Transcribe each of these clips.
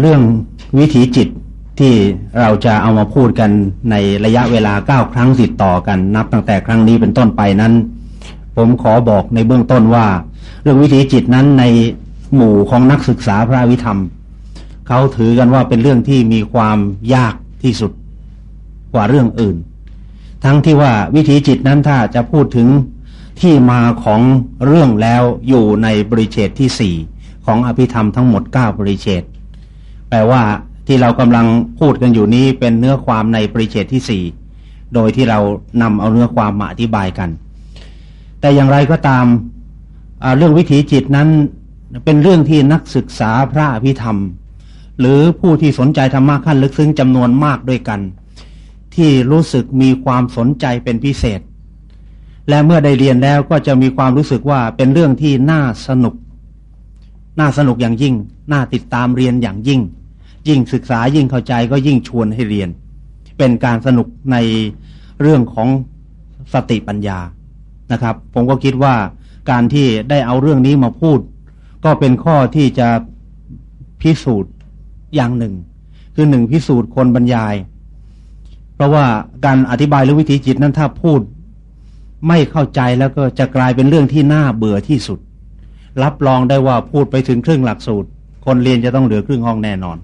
เรื่องวิถีจิตที่เราจะเอามาพูดกันในระยะเวลาเก้าครั้งติดต่อกันนับตั้งแต่ครั้งนี้เป็นต้นไปนั้น ผมขอบอกในเบื้องต้นว่า เรื่องวิถีจิตนั้นในหมู่ของนักศึกษาพระวิธรรม เขาถือกันว่าเป็นเรื่องที่มีความยากที่สุดกว่าเรื่องอื่น ทั้งที่ว่าวิถีจิตนั้นถ้าจะพูดถึงที่มาของเรื่องแล้วอยู่ในบริเชตที่สี่ของอภิธรรมทั้งหมดเก้าบริเชต แปลว่าที่เรากำลังพูดกันอยู่นี้เป็นเนื้อความในปริเชตที่สี่โดยที่เรานำเอาเนื้อความมาอธิบายกัน แต่อย่างไรก็ตามเรื่องวิถีจิตนั้นเป็นเรื่องที่นักศึกษาพระอภิธรรม หรือผู้ที่สนใจธรรมะขั้นลึกซึ้งจำนวนมากด้วยกัน ที่รู้สึกมีความสนใจเป็นพิเศษ และเมื่อได้เรียนแล้วก็จะมีความรู้สึกว่าเป็นเรื่องที่น่าสนุก น่าสนุกอย่างยิ่ง น่าติดตามเรียนอย่างยิ่ง ยิ่งศึกษายิ่งเข้าใจก็ยิ่งชวนให้เรียน เป็นการสนุกในเรื่องของสติปัญญานะครับ ผมก็คิดว่าการที่ได้เอาเรื่องนี้มาพูด ก็เป็นข้อที่จะพิสูจน์อย่างหนึ่ง คือหนึ่งพิสูจน์คนบรรยาย เพราะว่าการอธิบายเรื่องวิถีจิตนั้นถ้าพูด ไม่เข้าใจแล้วก็จะกลายเป็นเรื่องที่น่าเบื่อที่สุด รับรองได้ว่าพูดไปถึงครึ่งหลักสูตร คนเรียนจะต้องเหลือครึ่งห้องแน่นอน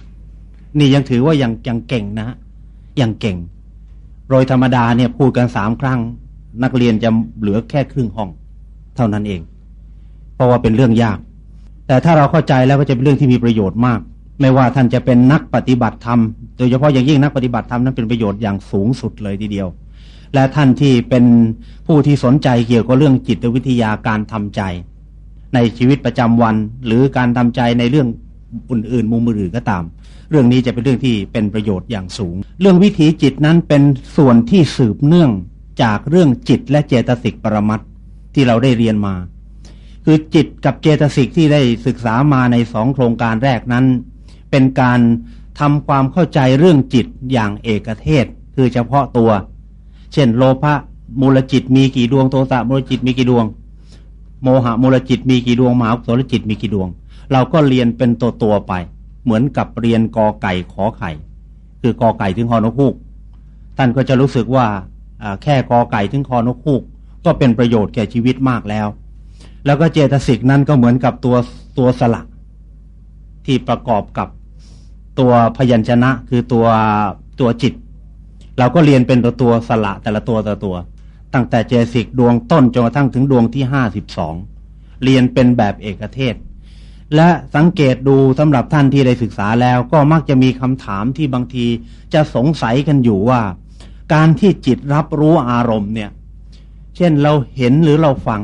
นี่ยังถือว่ายังยังเก่งนะยังเก่ง โดยธรรมดาเนี่ยพูดกันสามครั้ง นักเรียนจะเหลือแค่ครึ่งห้อง เท่านั้นเอง เพราะว่าเป็นเรื่องยาก แต่ถ้าเราเข้าใจแล้วก็จะเป็นเรื่องที่มีประโยชน์มาก ไม่ว่าท่านจะเป็นนักปฏิบัติธรรมโดยเฉพาะอย่างยิ่งนักปฏิบัติธรรมนั้นเป็นประโยชน์อย่างสูงสุดเลยทีเดียว และท่านที่เป็นผู้ที่สนใจเกี่ยวกับเรื่องจิตวิทยาการทำใจ ในชีวิตประจำวันหรือการทำใจในเรื่อง อื่นๆมุมอื่นก็ตาม เรื่องนี้จะเป็นเรื่องที่เป็นประโยชน์อย่างสูง เรื่องวิถีจิตนั้นเป็นส่วนที่สืบเนื่องจากเรื่องจิตและเจตสิกปรมัตที่เราได้เรียนมา คือจิตกับเจตสิกที่ได้ศึกษามาในสองโครงการแรกนั้น เป็นการทำความเข้าใจเรื่องจิตอย่างเอกเทศ คือเฉพาะตัว เช่น โลภะมูลจิตมีกี่ดวงโทสะมูลจิตมีกี่ดวง โมหะมูลจิตมีกี่ดวงมหาโสลจิตมีกี่ดวง เราก็เรียนเป็นตัวตัวไป เหมือนกับเรียนกอไก่ขอไข่ คือกอไก่ถึงคอนกฮูก ท่านก็จะรู้สึกว่าแค่กอไก่ถึงคอนกฮูก ก็เป็นประโยชน์แก่ชีวิตมากแล้ว แล้วก็เจตสิกนั้นก็เหมือนกับตัวตัวสละที่ประกอบกับตัวพยัญชนะคือตัวตัวจิต เราก็เรียนเป็นตัวตัวสละแต่ละตัวแต่ละตัว ตั้งแต่เจสิกดวงต้นจนกระทั่งถึงดวงที่ห้าสิบสองเรียนเป็นแบบเอกเทศ และสังเกตดูสำหรับท่านที่ได้ศึกษาแล้วก็มักจะมีคำถามที่บางทีจะสงสัยกันอยู่ว่า การที่จิตรับรู้อารมณ์เนี่ย เช่นเราเห็นหรือเราฟัง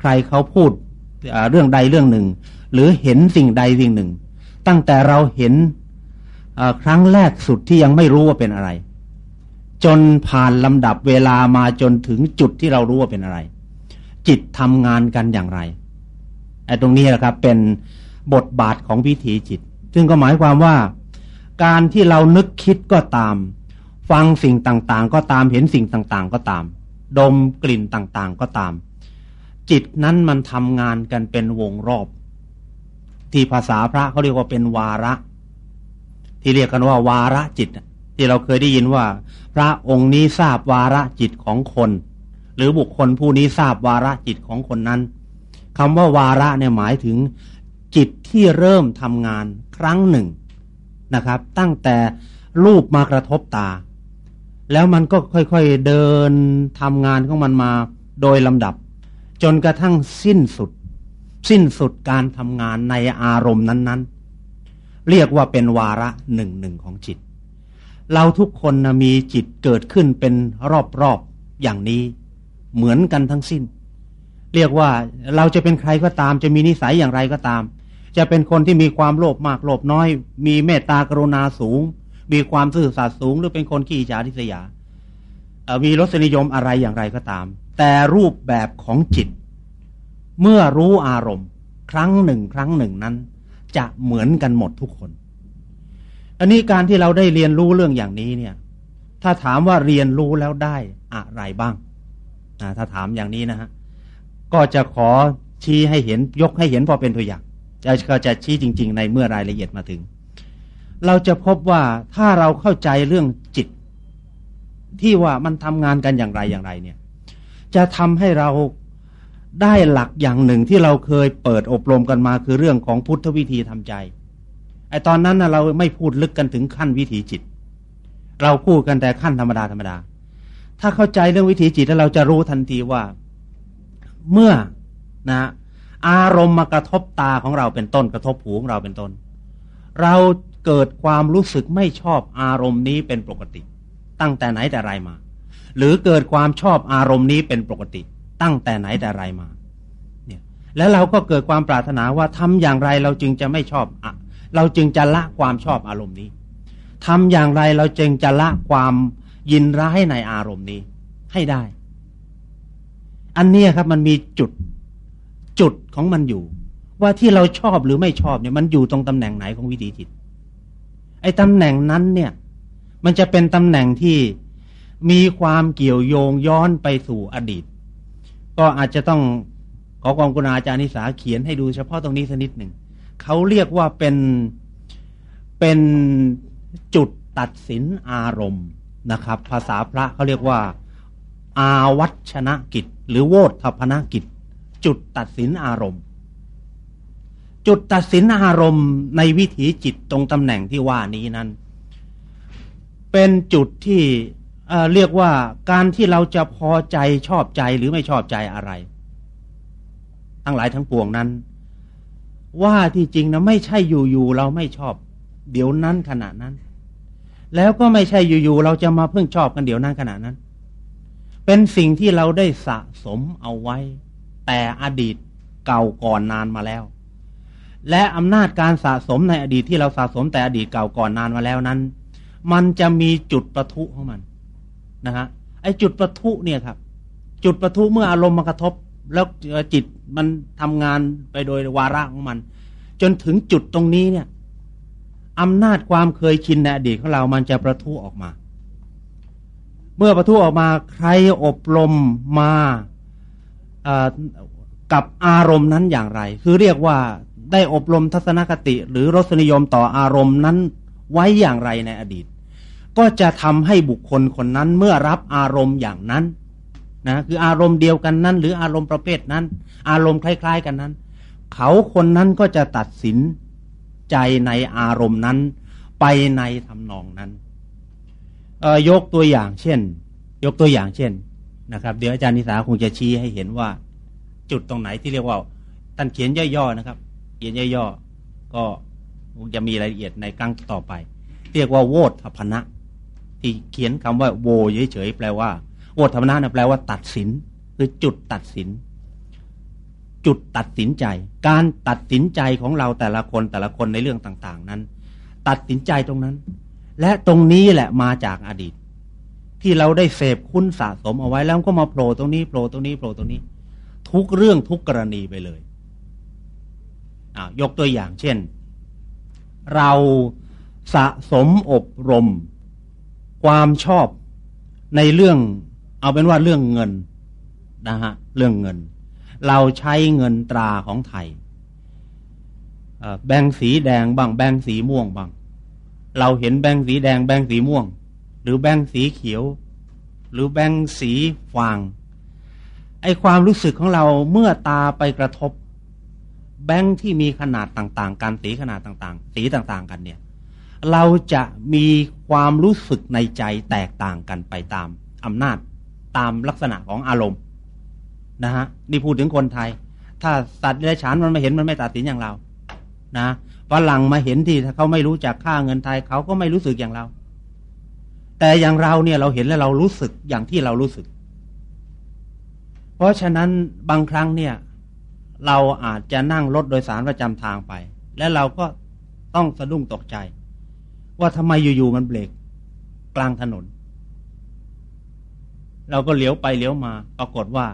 ใครเขาพูดเรื่องใดเรื่องหนึ่ง หรือเห็นสิ่งใดสิ่งหนึ่ง ตั้งแต่เราเห็นครั้งแรกสุดที่ยังไม่รู้ว่าเป็นอะไร จนผ่านลำดับเวลามาจนถึงจุดที่เรารู้ว่าเป็นอะไร จิตทำงานกันอย่างไร ไอ้ตรงนี้แหละครับ เป็นบทบาทของวิถีจิต ซึ่งก็หมายความว่า การที่เรานึกคิดก็ตาม ฟังสิ่งต่างๆ ก็ตามเห็นสิ่งต่างๆ ก็ตาม ดมกลิ่นต่างๆ ก็ตาม จิตนั้นมันทำงานกันเป็นวงรอบ ที่ภาษาพระเขาเรียกว่าเป็นวาระ ที่เรียกกันว่าวาระจิตที่เราเคยได้ยินว่า พระองค์นี้ทราบวาระจิตของคน หรือบุคคลผู้นี้ทราบวาระจิตของคนนั้น คำว่าวาระเนี่ยหมายถึงจิตที่เริ่มทำงานครั้งหนึ่งนะครับ ตั้งแต่รูปมากระทบตา แล้วมันก็ค่อยๆเดินทำงานของมันมาโดยลำดับ จนกระทั่งสิ้นสุด สิ้นสุดการทำงานในอารมณ์นั้น ๆ เรียกว่าเป็นวาระหนึ่งหนึ่งของจิต เราทุกคนนะมีจิตเกิดขึ้นเป็นรอบๆอย่างนี้ เหมือนกันทั้งสิ้น เรียกว่าเราจะเป็นใครก็ตาม จะมีนิสัยอย่างไรก็ตาม จะเป็นคนที่มีความโลภมากโลภน้อย มีเมตตากรุณาสูง มีความซื่อสัตย์สูง หรือเป็นคนขี้จฉาทิษยามีรสนิยมอะไรอย่างไรก็ตาม แต่รูปแบบของจิต เมื่อรู้อารมณ์ ครั้งหนึ่ง ครั้งหนึ่งนั้น จะเหมือนกันหมดทุกคน อันนี้การที่เราได้เรียนรู้เรื่องอย่างนี้เนี่ย ถ้าถามว่าเรียนรู้แล้วได้อะไรบ้างถ้าถามอย่างนี้นะฮะ ก็จะขอชี้ให้เห็นยกให้เห็นพอเป็นตัวอย่างจะก็จะชี้จริง ๆ ในเมื่อรายละเอียดมาถึง เราจะพบว่าถ้าเราเข้าใจเรื่องจิต ที่ว่ามันทำงานกันอย่างไรอย่างไรเนี่ย จะทำให้เราได้หลักอย่างหนึ่งที่เราเคยเปิดอบรมกันมาคือเรื่องของพุทธวิธีทำใจไอตอนนั้นนะเราไม่พูดลึกกันถึงขั้นวิถีจิต เราพูดกันแต่ขั้นธรรมดาธรรมดา ถ้าเข้าใจเรื่องวิถีจิตแล้วเราจะรู้ทันทีว่า เมื่อนะอารมณ์มากระทบตาของเราเป็นต้นกระทบหูของเราเป็นต้น เราเกิดความรู้สึกไม่ชอบอารมณ์นี้เป็นปกติ ตั้งแต่ไหนแต่ไรมา หรือเกิดความชอบอารมณ์นี้เป็นปกติ ตั้งแต่ไหนแต่ไรมาเนี่ยแล้วเราก็เกิดความปรารถนาว่าทำอย่างไรเราจึงจะไม่ชอบอะเราจึงจะละความชอบอารมณ์นี้ทำอย่างไรเราจึงจะละความยินร้ายในอารมณ์นี้ให้ได้ อันนี้ครับมันมีจุดจุดของมันอยู่ ว่าที่เราชอบหรือไม่ชอบเนี่ย มันอยู่ตรงตำแหน่งไหนของวิถีจิต ไอ้ตำแหน่งนั้นเนี่ย มันจะเป็นตำแหน่งที่มีความเกี่ยวโยงย้อนไปสู่อดีต ก็อาจจะต้องขอความกรุณาอาจารย์นิสาเขียนให้ดูเฉพาะตรงนี้สักนิดหนึ่งเขาเรียกว่าเป็นเป็นจุดตัดสินอารมณ์นะครับ ภาษาพระเขาเรียกว่า อาวัชนะกิจ หรือโวทพนกิจ จุดตัดสินอารมณ์ จุดตัดสินอารมณ์ในวิถีจิตตรงตำแหน่งที่ว่านี้นั้น เป็นจุดที่เรียกว่าการที่เราจะพอใจชอบใจหรือไม่ชอบใจอะไร ทั้งหลายทั้งปวงนั้น ว่าที่จริงนะไม่ใช่อยู่ๆเราไม่ชอบ เดี๋ยวนั้นขณะนั้น แล้วก็ไม่ใช่อยู่ๆเราจะมาเพิ่งชอบกันเดี๋ยวนั้นขณะนั้น เป็นสิ่งที่เราได้สะสมเอาไว้ แต่อดีตเก่าก่อนนานมาแล้ว และอำนาจการสะสมในอดีตที่เราสะสมแต่อดีตเก่าก่อนนานมาแล้วนั้น มันจะมีจุดประทุของมันนะฮะไอจุดประทุเนี่ยครับ จุดประทุเมื่ออารมณ์มากระทบ แล้วจิตมันทำงานไปโดยวาระของมัน จนถึงจุดตรงนี้เนี่ยอำนาจความเคยชินในอดีตของเรามันจะประทุออกมา เมื่อประทุออกมาใครอบรมมากับอารมณ์นั้นอย่างไร คือเรียกว่าได้อบรมทัศนคติ หรือรสนิยมต่ออารมณ์นั้นไว้อย่างไรในอดีต ก็จะทำให้บุคคลคนนั้นเมื่อรับอารมณ์อย่างนั้นนะคืออารมณ์เดียวกันนั้น หรืออารมณ์ประเภทนั้น อารมณ์คล้าย ๆ กันนั้น เขาคนนั้นก็จะตัดสินใจในอารมณ์นั้น ไปในทำนองนั้น ยกตัวอย่างเช่น ยกตัวอย่างเช่นนะครับ เดี๋ยวอาจารย์นิสาคงจะชี้ให้เห็นว่า จุดตรงไหนที่เรียกว่าท่านเขียนย่อๆนะครับ เขียนย่อๆก็คงจะมีรายละเอียดในครั้งต่อไป เรียกว่าโวทพนะที่เขียนคำว่าโวเฉยๆแปลว่าโอธรรมนะนะแปลว่า ตัดสิน คือจุดตัดสิน จุดตัดสินใจ การตัดสินใจของเราแต่ละคนแต่ละคนในเรื่องต่าง ๆ นั้น ตัดสินใจตรงนั้น และตรงนี้แหละมาจากอดีต ที่เราได้เสพคุ้นสะสมเอาไว้แล้วก็มาโผล่ตรงนี้โผล่ตรงนี้โผล่ตรงนี้ ทุกเรื่องทุกกรณีไปเลยยกตัวอย่างเช่น เราสะสมอบรม ความชอบในเรื่อง เอาเป็นว่าเรื่องเงินนะฮะเรื่องเงิน เราใช้เงินตราของไทยแบงสีแดงบ้างแบงสีม่วงบ้าง เราเห็นแบงสีแดงแบงสีม่วง หรือแบงสีเขียว หรือแบงสีฟางไอความรู้สึกของเราเมื่อตาไปกระทบ แบงที่มีขนาดต่าง ๆ กันสีขนาดต่างๆ สีต่างๆ กันเนี่ย เราจะมีความรู้สึกในใจแตกต่างกันไปตามอำนาจตามลักษณะของอารมณ์นะฮะนี่พูดถึงคนไทย ถ้าสัตว์เดรัจฉานมันไม่เห็นมันไม่ตัดสินอย่างเรา นะ ฝรั่งมาเห็นที่ถ้าเขาไม่รู้จักค่าเงินไทยเขาก็ไม่รู้สึกอย่างเรา แต่อย่างเราเนี่ยเราเห็นแล้วเรารู้สึกอย่างที่เรารู้สึก เพราะฉะนั้นบางครั้งเนี่ย เราอาจจะนั่งรถโดยสารประจำทางไป และเราก็ต้องสะดุ้งตกใจ ว่าทำไมอยู่ๆมันเบรกกลางถนน เราก็เลี้ยวไปเลี้ยวมา ปรากฏว่า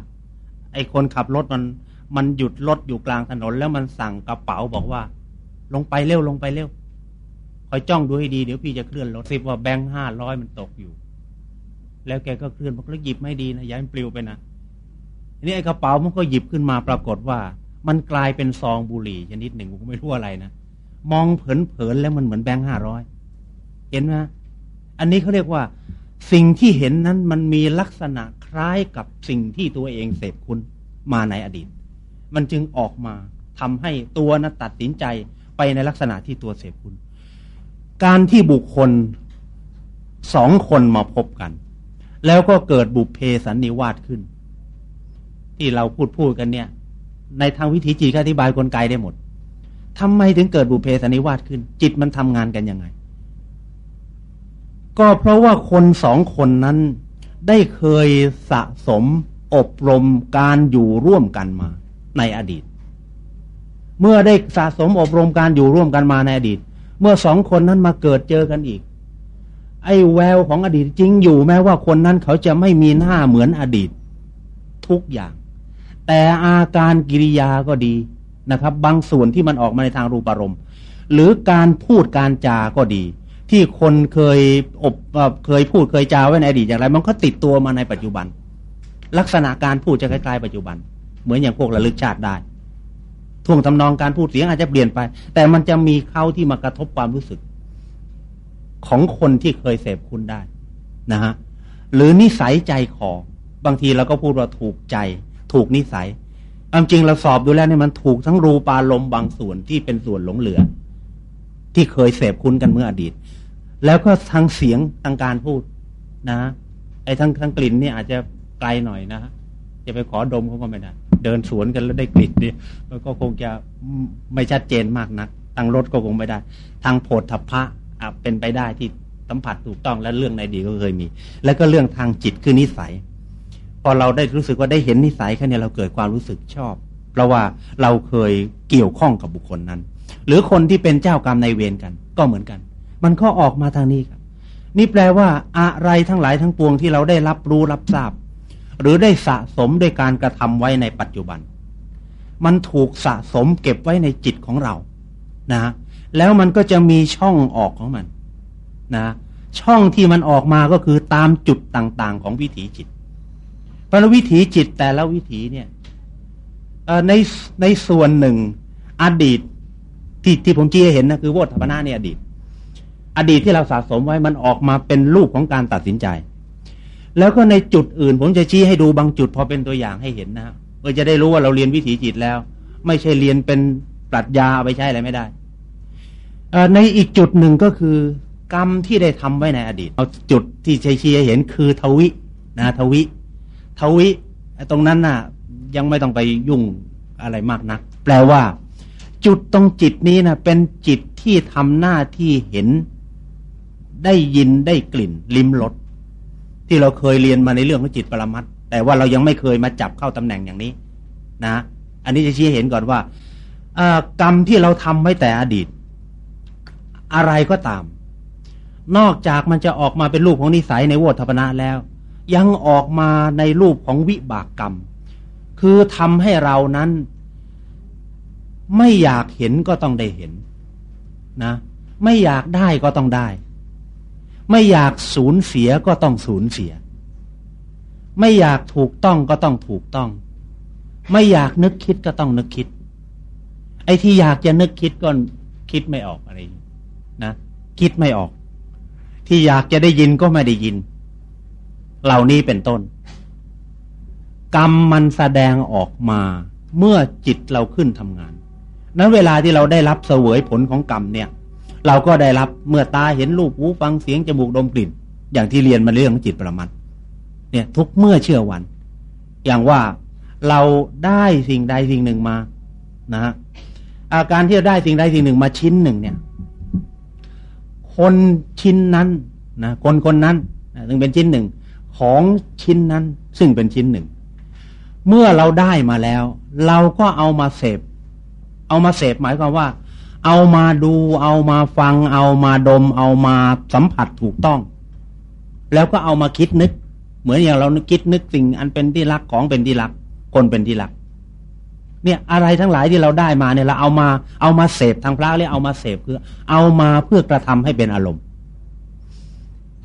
ไอ้คนขับรถมันมันหยุดรถอยู่กลางถนน แล้วมันสั่งกระเป๋าบอกว่า ลงไปเร็วลงไปเร็วคอยจ้องดูให้ดีเดี๋ยวพี่จะเคลื่อนรถสิบว่าแบงค์ห้าร้อยมันตกอยู่ แล้วแกก็เคลื่อนบอกแล้วหยิบไม่ดีนะย้ายมันปลิวไปนะทีนี้ไอ้กระเป๋ามันก็หยิบขึ้นมาปรากฏว่า มันกลายเป็นซองบุหรี่ชนิดหนึ่งผมไม่รู้อะไรนะมองเผินๆแล้วมันเหมือนแบงค์ห้าร้อยเห็นไหมอันนี้เขาเรียกว่า สิ่งที่เห็นนั้นมันมีลักษณะคล้ายกับสิ่งที่ตัวเองเสพคุณมาในอดีต มันจึงออกมาทำให้ตัวนั้นตัดสินใจ ไปในลักษณะที่ตัวเสพคุณ การที่บุคคลสองคนมาพบกัน แล้วก็เกิดบุพเพสันนิวาสขึ้น ที่เราพูดพูดกันเนี่ย ในทางวิถีจิตอธิบายกลไกได้หมดทำไมถึงเกิดบุพเพสันนิวาสขึ้น จิตมันทำงานกันยังไง ก็เพราะว่าคนสองคนนั้นได้เคยสะสมอบรมการอยู่ร่วมกันมาในอดีต เมื่อได้สะสมอบรมการอยู่ร่วมกันมาในอดีต เมื่อสองคนนั้นมาเกิดเจอกันอีก ไอ้แววของอดีตจริงอยู่แม้ว่าคนนั้นเขาจะไม่มีหน้าเหมือนอดีต ทุกอย่าง แต่อาการกิริยาก็ดีนะครับ บางส่วนที่มันออกมาในทางรูปารมณ์ หรือการพูดการจาก็ดี ที่คนเคยอบเคยพูดเคยจาไว้ในอดีตอย่างไร มันก็ติดตัวมาในปัจจุบัน ลักษณะการพูดจะคล้ายๆปัจจุบัน เหมือนอย่างพวกระลึกชาติได้ ท่วงทำนองการพูดเสียงอาจจะเปลี่ยนไป แต่มันจะมีเข้าที่มากระทบความรู้สึก ของคนที่เคยเสพคุณได้นะฮะหรือนิสัยใจคอบางทีเราก็พูดว่าถูกใจ ถูกนิสัยความจริงเราสอบดูแล้วเนี่ยมันถูกทั้งรูปารมณ์บางส่วนที่เป็นส่วนหลงเหลือ ที่เคยเสพคุ้นกันเมื่ออดีต แล้วก็ทางเสียงทางการพูดนะไอ้ทางทางกลิ่นนี่อาจจะไกลหน่อยนะจะไปขอดมเขาก็ไม่ได้ เดินสวนกันแล้วได้กลิ่นนี่ยก็คงจะไม่ชัดเจนมากนักทางรถก็คงไม่ได้ ทางโผฏฐัพพะเป็นไปได้ที่สัมผัสถูกต้องและเรื่องในดีก็เคยมี แล้วก็เรื่องทางจิตคือนิสัย พอเราได้รู้สึกว่าได้เห็นนิสัยแค่นี้เราเกิดความรู้สึกชอบ เพราะว่าเราเคยเกี่ยวข้องกับบุคคลนั้น หรือคนที่เป็นเจ้ากรรมในเวรกัน ก็เหมือนกัน มันก็ออกมาทางนี้ครับนี่แปลว่าอะไรทั้งหลายทั้งปวงที่เราได้รับรู้รับทราบ หรือได้สะสมด้วยการกระทำไว้ในปัจจุบัน มันถูกสะสมเก็บไว้ในจิตของเรานะ แล้วมันก็จะมีช่องออกของมันนะ ช่องที่มันออกมาก็คือตามจุดต่างๆ ของวิถีจิตพระวิถีจิตแต่ละวิถีเนี่ยในในส่วนหนึ่ง อดีตที่ที่ผมชี้ให้เห็นนะคือวัฏพนาเนี่ยอดีต อดีตที่เราสะสมไว้มันออกมาเป็นรูปของการตัดสินใจ แล้วก็ในจุดอื่น ผมจะชี้ให้ดูบางจุดพอเป็นตัวอย่างให้เห็นนะครับเพื่อจะได้รู้ว่าเราเรียนวิถีจิตแล้ว ไม่ใช่เรียนเป็นปรัชญาเอาไปใช้อะไรไม่ได้ในอีกจุดหนึ่งก็คือกรรมที่ได้ทำไว้ในอดีต เอาจุดที่ชชี้ให้เห็นคือทวินะทวิ ทวิตรงนั้นน่ะ ยังไม่ต้องไปยุ่งอะไรมากนัก แปลว่า จุดตรงจิตนี้นะเป็นจิตที่ทำหน้าที่เห็นได้ยินได้กลิ่น ลิ้มรส ที่เราเคยเรียนมาในเรื่องของจิตปรมัตแต่ว่าเรายังไม่เคยมาจับเข้าตำแหน่งอย่างนี้ นะ อันนี้จะชี้เห็นก่อนว่ากรรมที่เราทำไว้แต่อดีต อะไรก็ตาม นอกจากมันจะออกมาเป็นรูปของนิสัยในโวทพนะแล้ว ยังออกมาในรูปของวิบากกรรม คือทำให้เรานั้น ไม่อยากเห็นก็ต้องได้เห็น นะ ไม่อยากได้ก็ต้องได้ ไม่อยากสูญเสียก็ต้องสูญเสีย ไม่อยากถูกต้องก็ต้องถูกต้อง ไม่อยากนึกคิดก็ต้องนึกคิด ไอ้ที่อยากจะนึกคิดก็คิดไม่ออกอะไรนะคิดไม่ออก ที่อยากจะได้ยินก็ไม่ได้ยิน เหล่านี้เป็นต้น กรรมมันแสดงออกมา เมื่อจิตเราขึ้นทำงาน นั้นเวลาที่เราได้รับเสวยผลของกรรมเนี่ย เราก็ได้รับเมื่อตาเห็นรูปหูฟังเสียงจมูกดมกลิ่น อย่างที่เรียนมาเรื่องของจิตประมัดเนี่ย ทุกเมื่อเชื่อวัน อย่างว่าเราได้สิ่งใดสิ่งหนึ่งมานะฮะอาการที่ได้สิ่งใดสิ่งหนึ่งมาชิ้นหนึ่งเนี่ย คนชิ้นนั้นนะคนคนนั้นถึงเป็นชิ้นหนึ่งของชิ้นนั้น ซึ่งเป็นชิ้นหนึ่ง เมื่อเราได้มาแล้ว เราก็เอามาเสพ เอามาเสพหมายความว่า เอามาดู เอามาฟัง เอามาดม เอามาสัมผัสถูกต้อง แล้วก็เอามาคิดนึก เหมือนอย่างเราคิดนึกสิ่งอันเป็นที่รักของเป็นที่รัก คนเป็นที่รัก เนี่ยอะไรทั้งหลายที่เราได้มาเนี่ยเราเอามาเอามาเสพทางพระเรียกเอามาเสพคือ เอามาเพื่อกระทำให้เป็นอารมณ์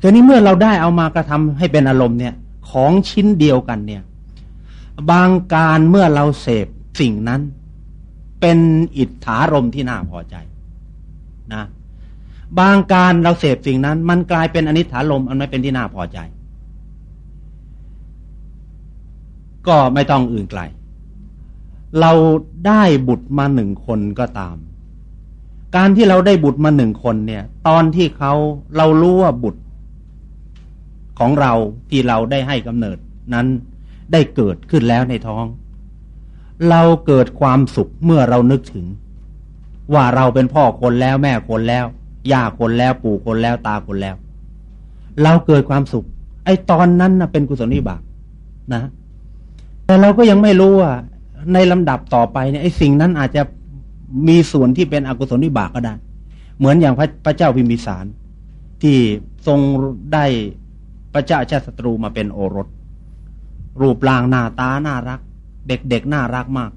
ทีนี้เมื่อเราได้เอามากระทำให้เป็นอารมณ์เนี่ย ของชิ้นเดียวกันเนี่ย บางการเมื่อเราเสพสิ่งนั้น เป็นอิทธารมที่น่าพอใจนะ บางการเราเสพสิ่งนั้น มันกลายเป็นอนิจฐานลมอันไม่เป็นที่น่าพอใจ ก็ไม่ต้องอื่นไกล เราได้บุตรมาหนึ่งคนก็ตาม การที่เราได้บุตรมาหนึ่งคนเนี่ย ตอนที่เขาเรารู้ว่าบุตรของเราที่เราได้ให้กำเนิดนั้นได้เกิดขึ้นแล้วในท้อง เราเกิดความสุขเมื่อเรานึกถึง ว่าเราเป็นพ่อคนแล้วแม่คนแล้วย่าคนแล้วปู่คนแล้วตาคนแล้ว เราเกิดความสุข ไอ้ตอนนั้นนะเป็นกุศลนิบากนะ แต่เราก็ยังไม่รู้ว่า ในลำดับต่อไปเนี่ยไอ้สิ่งนั้นอาจจะมีส่วนที่เป็นอกุศลนิบากก็ได้ เหมือนอย่างพระพระเจ้าพิมพิสาร ที่ทรงได้พระเจ้าชาติศัตรูมาเป็นโอรส รูปร่างหน้าตาน่ารัก เด็กๆน่ารักมาก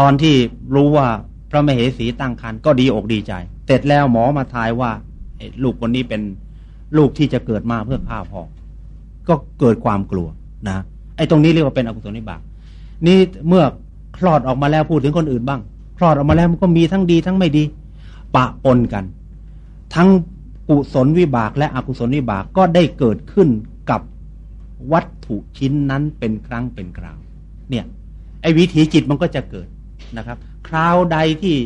ตอนที่รู้ว่าพระมเหสีตั้งครรภ์ก็ดีอกดีใจ เสร็จแล้วหมอมาทายว่าลูกคนนี้เป็นลูกที่จะเกิดมาเพื่อฆ่าพ่อก็เกิดความกลัวนะไอ้ตรงนี้เรียกว่าเป็นอกุศลนิบาตนี่เมื่อคลอดออกมาแล้วพูดถึงคนอื่นบ้าง คลอดออกมาแล้วมันก็มีทั้งดีทั้งไม่ดี ปะปนกัน ทั้งกุศลวิบากและอกุศลวิบากก็ได้เกิดขึ้นกับวัตถุชิ้นนั้นเป็นครั้งเป็นคราว เนี่ย ไอ้วิถีจิตมันก็จะเกิดนะครับ คราวใดที่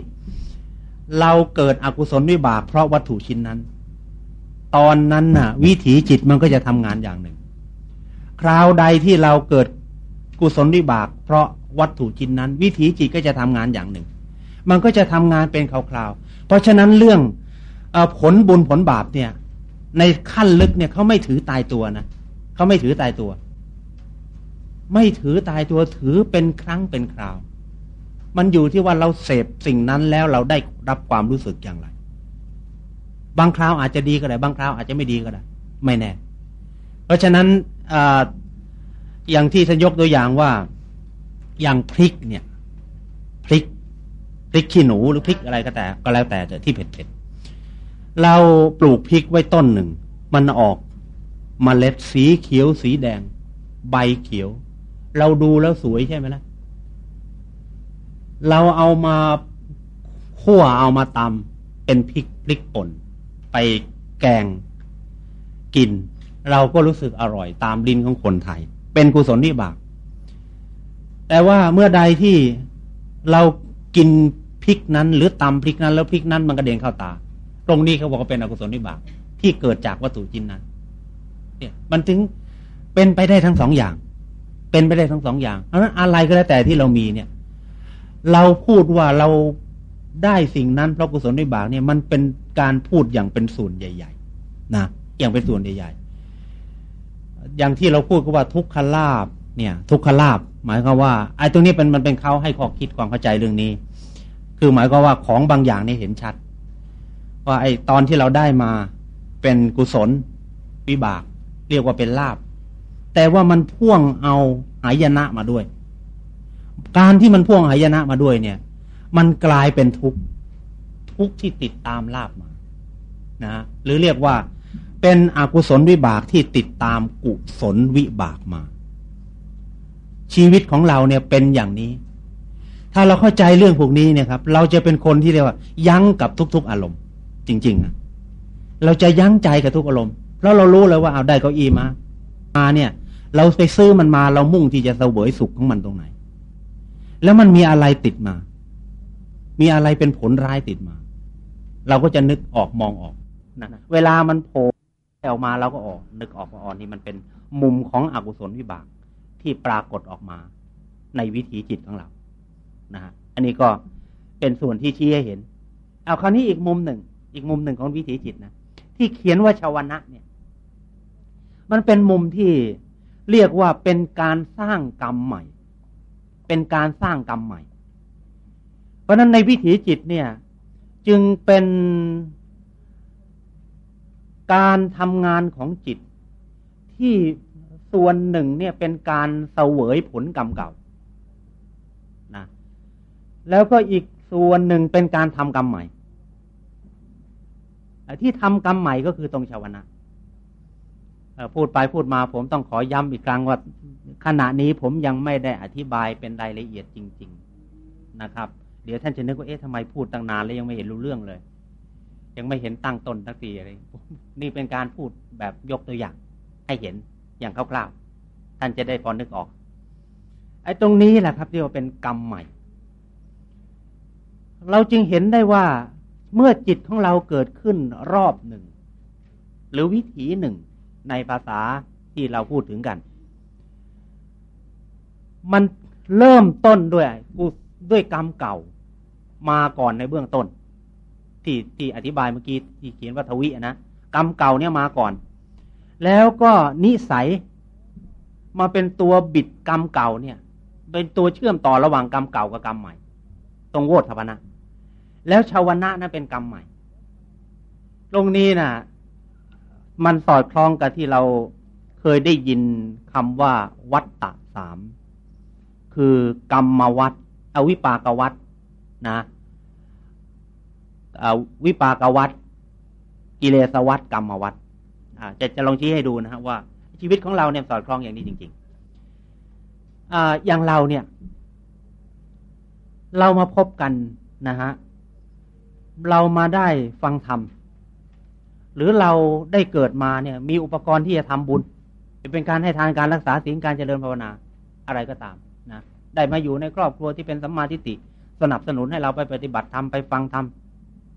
เราเกิดอกุศลวิบาก เพราะวัตถุชิ้นนั้น ตอนนั้นน่ะ วิถีจิตมันก็จะทำงานอย่างหนึ่ง คราวใดที่เราเกิดกุศลวิบาก เพราะวัตถุชิ้นนั้น วิถีจิตก็จะทำงานอย่างหนึ่ง มันก็จะทำงานเป็นคราวๆเพราะฉะนั้นเรื่องผลบุญผลบาปเนี่ย ในขั้นลึกเนี่ยเขาไม่ถือตายตัวนะเขาไม่ถือตายตัว ไม่ถือตายตัวถือเป็นครั้งเป็นคราว มันอยู่ที่ว่าเราเสพสิ่งนั้นแล้วเราได้รับความรู้สึกอย่างไร บางคราวอาจจะดีก็ได้ บางคราวอาจจะไม่ดีก็ได้ ไม่แน่ เพราะฉะนั้นออย่างที่ท่านยกตัวอย่างว่าอย่างพริกเนี่ยพริกพริกขี้หนูหรือพริกอะไรก็แต่ ก็แล้วแต่ที่เผ็ดๆเราปลูกพริกไว้ต้นหนึ่ง มันออกมเมล็ดสีเขียวสีแดง ใบเขียว เราดูแล้วสวยใช่ไหมล่ะเราเอามาคั่วเอามาตำเป็นพริกพริกป่นไปแกงกิน เราก็รู้สึกอร่อยตามดินของคนไทย เป็นกุศลที่บากแต่ว่าเมื่อใดที่เรากินพริกนั้น หรือตำพริกนั้น แล้วพริกนั้นมันกระเด็นเข้าตา ตรงนี้เขาบอกว่าเป็นอกุศลที่บากที่เกิดจากวัตถุจินนั้น เนี่ย มันถึงเป็นไปได้ทั้งสองอย่าง เป็นไปได้ทั้งสองอย่างเพราะฉะนั้นอะไรก็แล้วแต่ที่เรามีเนี่ย เราพูดว่าเราได้สิ่งนั้นเพราะกุศลในบากเนี่ยมันเป็นการพูดอย่างเป็นส่วนใหญ่ ๆ นะอย่างเป็นส่วนใหญ่ ๆ อย่างที่เราพูดก็ว่าทุกขลาบเนี่ย ทุกขลาบหมายความว่าไอ้ตรงนี้เป็นมันเป็นเขาให้ข้อคิดความเข้าใจเรื่องนี้ คือหมายความว่าของบางอย่างนี่เห็นชัด ว่าไอ้ตอนที่เราได้มาเป็นกุศลวิบาก เรียกว่าเป็นลาบ แต่ว่ามันพ่วงเอาหายนะมาด้วย การที่มันพ่วงหายนะมาด้วยเนี่ย มันกลายเป็นทุกข์ทุกข์ที่ติดตามลาบมา นะ หรือเรียกว่าเป็นอกุศลวิบากที่ติดตามกุศลวิบากมา ชีวิตของเราเนี่ยเป็นอย่างนี้ ถ้าเราเข้าใจเรื่องพวกนี้เนี่ยครับ เราจะเป็นคนที่เรียกว่า ยั้งกับทุก ๆ อารมณ์ จริง ๆอะเราจะยั้งใจกับทุกอารมณ์เพราะเรารู้เลยว่าเอาได้เก้าอี้มา มาเนี่ย เราไปซื้อมันมาเรามุ่งที่จะเสวยสุขของมันตรงไหน แล้วมันมีอะไรติดมา มีอะไรเป็นผลร้ายติดมา เราก็จะนึกออกมองออกนะเวลามันโผล่ออกมาเราก็ออก นึกออกว่าอ๋อนี่มันเป็นมุมของอกุศลวิบากที่ปรากฏออกมา ในวิถีจิตของเรานะฮะอันนี้ก็เป็นส่วนที่ชี้ให้เห็น เอาคราวนี้อีกมุมหนึ่ง อีกมุมหนึ่งของวิถีจิตนะที่เขียนว่าชาวนะเนี่ย มันเป็นมุมที่ เรียกว่าเป็นการสร้างกรรมใหม่ เป็นการสร้างกรรมใหม่ เพราะนั้นในวิถีจิตเนี่ย จึงเป็นการทำงานของจิต ที่ส่วนหนึ่งเนี่ยเป็นการเสวยผลกรรมเก่านะแล้วก็อีกส่วนหนึ่งเป็นการทำกรรมใหม่ที่ทำกรรมใหม่ก็คือตรงชาวนะ พูดไปพูดมาผมต้องขอย้ำอีกครั้งว่าขณะนี้ผมยังไม่ได้อธิบายเป็นรายละเอียดจริง ๆนะครับ เดี๋ยวท่านจะนึกว่าเอ๊ะทำไมพูดตั้งนานแล้วยังไม่เห็นรู้เรื่องเลย ยังไม่เห็นตั้งต้นสักทีอะไรนี่เป็นการพูดแบบยกตัวอย่าง ให้เห็นอย่างคร่าวๆท่านจะได้พอนึกออก ไอ้ตรงนี้แหละครับที่ว่าเป็นกรรมใหม่ เราจึงเห็นได้ว่าเมื่อจิตของเราเกิดขึ้นรอบหนึ่ง หรือวิถีหนึ่ง ในภาษาที่เราพูดถึงกัน มันเริ่มต้นด้วยด้วยกรรมเก่า มาก่อนในเบื้องต้น ที่ที่อธิบายเมื่อกี้ที่เขียนว่าทวินะกรรมเก่าเนี่ยมาก่อน แล้วก็นิสัยมาเป็นตัวบิดกรรมเก่าเนี่ย เป็นตัวเชื่อมต่อระหว่างกรรมเก่ากับกรรมใหม่ ตรงโวทพนะ แล้วชาวนะนั้นเป็นกรรมใหม่ ตรงนี้นะ มันสอดคล้องกับที่เราเคยได้ยินคำว่าวัตตะสาม คือกรรมวัตอวิปากวัตนะวิปากวัตกิเลสวัตกรรมวัตจะจะลองชี้ให้ดูนะครับว่า ชีวิตของเราเนี่ยสอดคล้องอย่างนี้จริงๆออย่างเราเนี่ย เรามาพบกันนะฮะเรามาได้ฟังธรรม หรือเราได้เกิดมาเนี่ย มีอุปกรณ์ที่จะทำบุญจะเป็นการให้ทานการรักษาศีลการเจริญภาวนาอะไรก็ตามนะได้มาอยู่ในครอบครัวที่เป็นสัมมาทิฏฐิสนับสนุนให้เราไปปฏิบัติธรรมไปฟังธรรม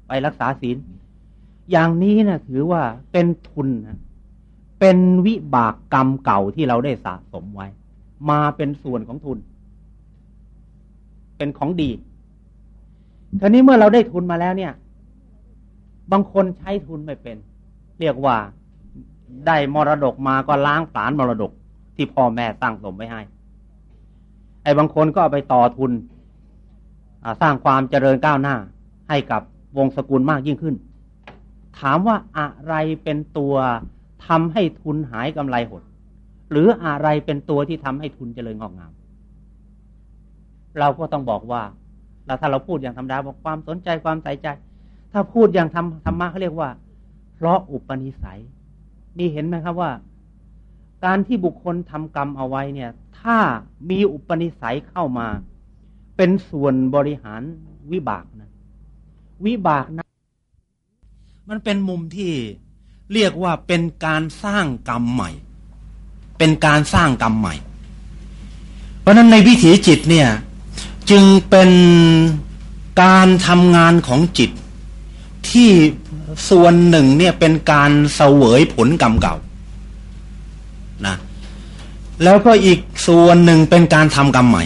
ไปรักษาศีล อย่างนี้นะถือว่าเป็นทุนนะเป็นวิบากกรรมเก่าที่เราได้สะสมไว้ มาเป็นส่วนของทุน เป็นของดีทีนี้เมื่อเราได้ทุนมาแล้วเนี่ย บางคนใช้ทุนไม่เป็น เรียกว่าได้มรดกมาก็ล้างผลาญมรดกที่พ่อแม่ตั้งสมไว้ให้ ไอ้บางคนก็เอาไปต่อทุนสร้างความเจริญก้าวหน้า ให้กับวงสกุลมากยิ่งขึ้น ถามว่าอะไรเป็นตัวทำให้ทุนหายกำไรหด หรืออะไรเป็นตัวที่ทำให้ทุนเจริญงอกงาม เราก็ต้องบอกว่าเราถ้าเราพูดอย่างธรรมดาบอกความสนใจความใส่ใจ ถ้าพูดอย่างธรรมธรรมะเขาเรียกว่า เพราะอุปนิสัย นี่เห็นไหมครับว่า การที่บุคคลทำกรรมเอาไว้เนี่ย ถ้ามีอุปนิสัยเข้ามา เป็นส่วนบริหารวิบากนะวิบากนะมันเป็นมุมที่เรียกว่าเป็นการสร้างกรรมใหม่ เป็นการสร้างกรรมใหม่ เพราะนั้นในวิถีจิตเนี่ย จึงเป็นการทำงานของจิต ที่ส่วนหนึ่งเนี่ยเป็นการเสวยผลกรรมเก่านะแล้วก็อีกส่วนหนึ่งเป็นการทำกรรมใหม่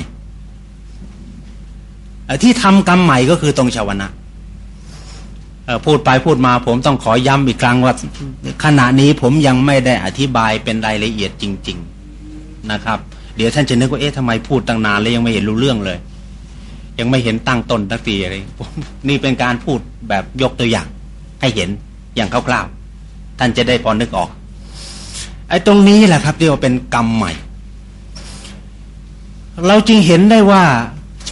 ที่ทำกรรมใหม่ก็คือตรงชาวนะพูดไปพูดมาผมต้องขอย้ำอีกครั้งว่าขณะนี้ผมยังไม่ได้อธิบายเป็นรายละเอียดจริง ๆนะครับ เดี๋ยวท่านจะนึกว่าเอ๊ะทำไมพูดตั้งนานแล้วยังไม่เห็นรู้เรื่องเลย ยังไม่เห็นตั้งต้นตั้งตีอะไรนี่เป็นการพูดแบบยกตัวอย่าง ให้เห็นอย่างคร่าวๆท่านจะได้พอนึกออก ไอ้ตรงนี้แหละครับเรียกว่าเป็นกรรมใหม่ เราจึงเห็นได้ว่า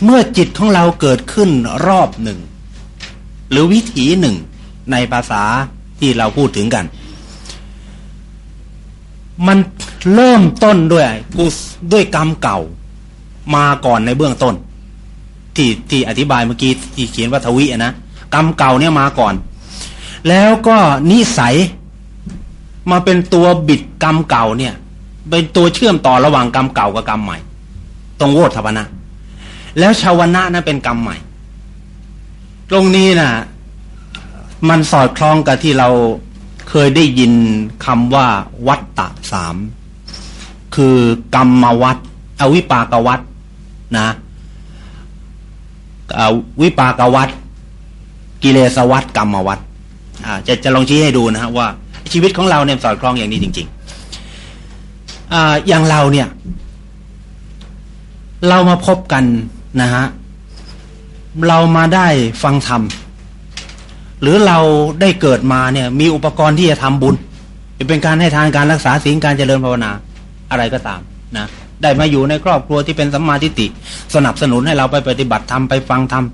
เมื่อจิตของเราเกิดขึ้นรอบหนึ่ง หรือวิถีหนึ่ง ในภาษาที่เราพูดถึงกัน มันเริ่มต้นด้วยด้วยกรรมเก่า มาก่อนในเบื้องต้น ที่ที่อธิบายเมื่อกี้ที่เขียนว่าทวินะกรรมเก่าเนี่ยมาก่อน แล้วก็นิสัยมาเป็นตัวบิดกรรมเก่าเนี่ย เป็นตัวเชื่อมต่อระหว่างกรรมเก่ากับกรรมใหม่ ตรงโวทพนะ แล้วชาวนะนั้นเป็นกรรมใหม่ ตรงนี้นะมันสอดคล้องกับที่เราเคยได้ยินคำว่า วัตตะสามคือกรรมวัตอวิปากวัตนะ วิปากวัตกิเลสวัตกรรมวัตจะจะลองชี้ให้ดูนะฮะว่าชีวิตของเราเนี่ยสอดคล้องอย่างนี้จริงๆออย่างเราเนี่ย เรามาพบกันนะฮะเรามาได้ฟังธรรมหรือเราได้เกิดมาเนี่ย มีอุปกรณ์ที่จะทำบุญเป็นการให้ทานการรักษาศีลการเจริญภาวนา อะไรก็ตามนะ ได้มาอยู่ในครอบครัวที่เป็นสัมมาทิฏฐิสนับสนุนให้เราไปปฏิบัติธรรมไปฟังธรรม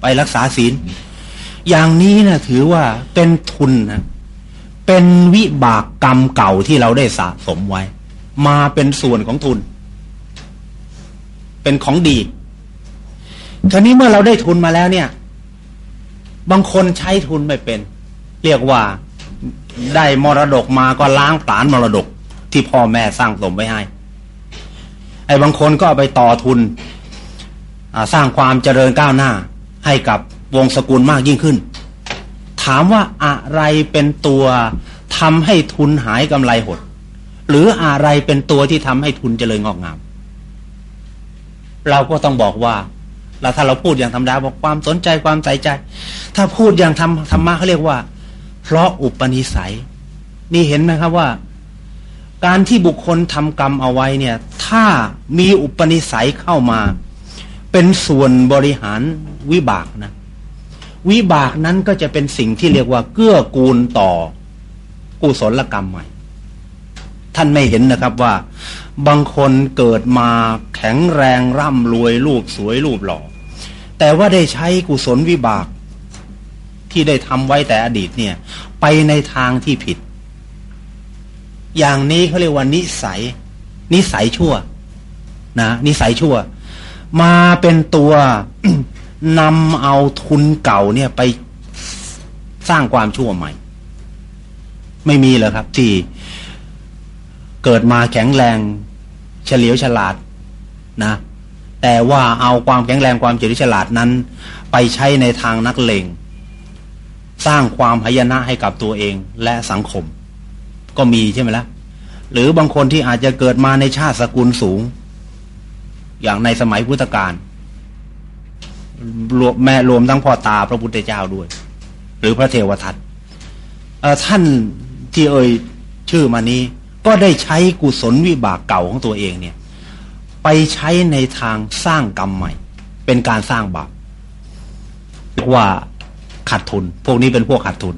ไปรักษาศีล อย่างนี้นะถือว่าเป็นทุนนะเป็นวิบากกรรมเก่าที่เราได้สะสมไว้ มาเป็นส่วนของทุน เป็นของดีทีนี้เมื่อเราได้ทุนมาแล้วเนี่ย บางคนใช้ทุนไม่เป็น เรียกว่าได้มรดกมาก็ล้างผลาญมรดกที่พ่อแม่สร้างสมไว้ให้ ไอ้บางคนก็ไปต่อทุนสร้างความเจริญก้าวหน้า ให้กับวงสกุลมากยิ่งขึ้น ถามว่าอะไรเป็นตัวทำให้ทุนหายกำไรหด หรืออะไรเป็นตัวที่ทำให้ทุนเจริญงอกงาม เราก็ต้องบอกว่าเราถ้าเราพูดอย่างธรรมดาบอกความสนใจความใส่ใจ ถ้าพูดอย่างธรรมธรรมะเขาเรียกว่า เพราะอุปนิสัย นี่เห็นไหมครับว่า การที่บุคคลทำกรรมเอาไว้เนี่ย ถ้ามีอุปนิสัยเข้ามา เป็นส่วนบริหารวิบากนะ วิบากนั้นก็จะเป็นสิ่งที่เรียกว่า เกื้อกูลต่อกุศลกรรมใหม่ ท่านไม่เห็นนะครับว่า บางคนเกิดมาแข็งแรงร่ำรวยรูปสวยรูปหล่อ แต่ว่าได้ใช้กุศลวิบากที่ได้ทำไว้แต่อดีตเนี่ย ไปในทางที่ผิด อย่างนี้เขาเรียกว่านิสัย นิสัยชั่ว นะนิสัยชั่ว มาเป็นตัวนำเอาทุนเก่าเนี่ยไปสร้างความชั่วใหม่ ไม่มีเลยครับ ที่เกิดมาแข็งแรงเฉลียวฉลาดนะ แต่ว่าเอาความแข็งแรงความเฉลียวฉลาดนั้น ไปใช้ในทางนักเลงสร้างความหายนะให้กับตัวเองและสังคม ก็มีใช่ไหมละ่ะ หรือบางคนที่อาจจะเกิดมาในชาติสกุลสูง อย่างในสมัยพุทธกาลรวมแม่รวมทั้งพ่อตาพระพุทธเจ้าด้วย หรือพระเทวทัตท่านที่เอ่ยชื่อมานี้ ก็ได้ใช้กุศลวิบากเก่าของตัวเองเนี่ย ไปใช้ในทางสร้างกรรมใหม่ เป็นการสร้างบาปเรียกว่าขาดทุน พวกนี้เป็นพวกขาดทุน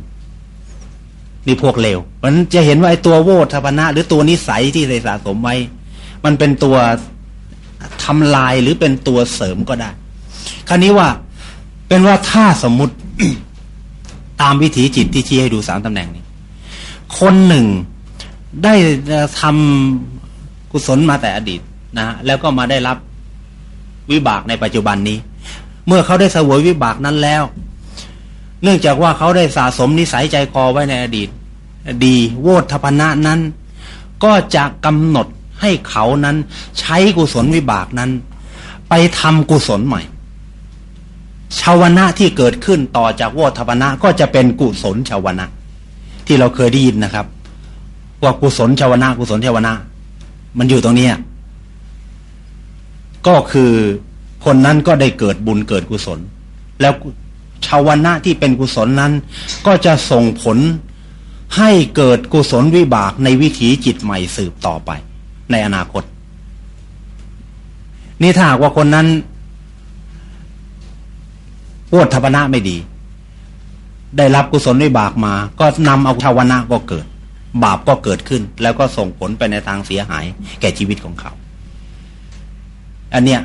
นี่พวกเลวมันจะเห็นว่าไอ้ตัวโวทพนะหรือตัวนิสัยที่ได้สะสมไว้ มันเป็นตัวทำลายหรือเป็นตัวเสริมก็ได้ คราวนี้ว่าเป็นว่าถ้าสมมุติตามวิถีจิตที่ชี้ให้ดูสามตำแหน่งนี้ คนหนึ่งได้ทำกุศลมาแต่อดีตนะแล้วก็มาได้รับวิบากในปัจจุบันนี้ เมื่อเขาได้เสวยวิบากนั้นแล้ว เนื่องจากว่าเขาได้สะสมนิสัยใจคอไว้ในอดีต ดีโวทพนะนั้น ก็จะกำหนดให้เขานั้นใช้กุศลวิบากนั้น ไปทำกุศลใหม่ชาวนะที่เกิดขึ้นต่อจากโวทพนะก็จะเป็นกุศลชาวนะ ที่เราเคยได้ยินนะครับว่ากุศลชาวนะกุศลชาวนะ มันอยู่ตรงนี้ก็คือคนนั้นก็ได้เกิดบุญเกิดกุศล แล้ว ชาวนะที่เป็นกุศลนั้น ก็จะส่งผลให้เกิดกุศลวิบากในวิถีจิตใหม่สืบต่อไป ในอนาคต นี่ถ้าหากว่าคนนั้นปวดทพนะไม่ดี ได้รับกุศลวิบากมา ก็นำเอาชาวนะก็เกิด บาปก็เกิดขึ้น แล้วก็ส่งผลไปในทางเสียหาย แก่ชีวิตของเขา อันเนี้ย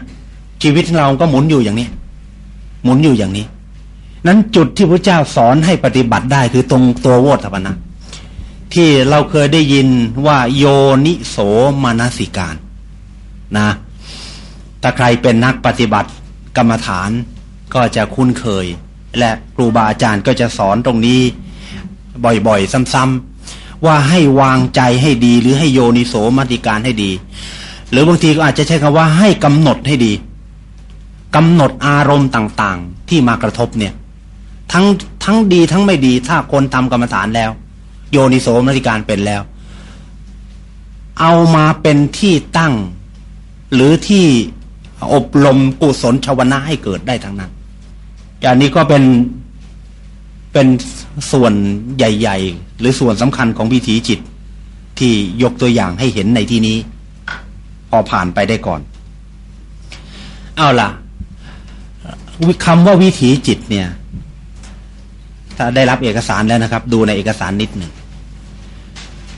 ชีวิตเราก็หมุนอยู่อย่างนี้ หมุนอยู่อย่างนี้ นั้นจุดที่พระเจ้าสอนให้ปฏิบัติได้คือตรงตัวโวทพนะที่เราเคยได้ยินว่าโยนิโสมนสิการนะถ้าใครเป็นนักปฏิบัติกรรมฐานก็จะคุ้นเคย และครูบาอาจารย์ก็จะสอนตรงนี้บ่อยๆ ซ้ำๆว่าให้วางใจให้ดีหรือให้โยนิโสมติการให้ดี หรือบางทีก็อาจจะใช้คำว่าให้กำหนดให้ดีกำหนดอารมณ์ต่างๆ ที่มากระทบเนี่ย ทั้งทั้งดีทั้งไม่ดีถ้าคนทำกรรมฐานแล้ว โยนิโสมนสิการเป็นแล้ว เอามาเป็นที่ตั้ง หรือที่อบรมกุศลชาวนะให้เกิดได้ทั้งนั้นอย่างนี้ก็เป็นเป็นส่วนใหญ่ ๆ หรือส่วนสำคัญของวิถีจิต ที่ยกตัวอย่างให้เห็นในที่นี้ พอผ่านไปได้ก่อน เอาล่ะคำว่าวิถีจิตเนี่ย ถ้าได้รับเอกสารแล้วนะครับ ดูในเอกสารนิดหนึ่ง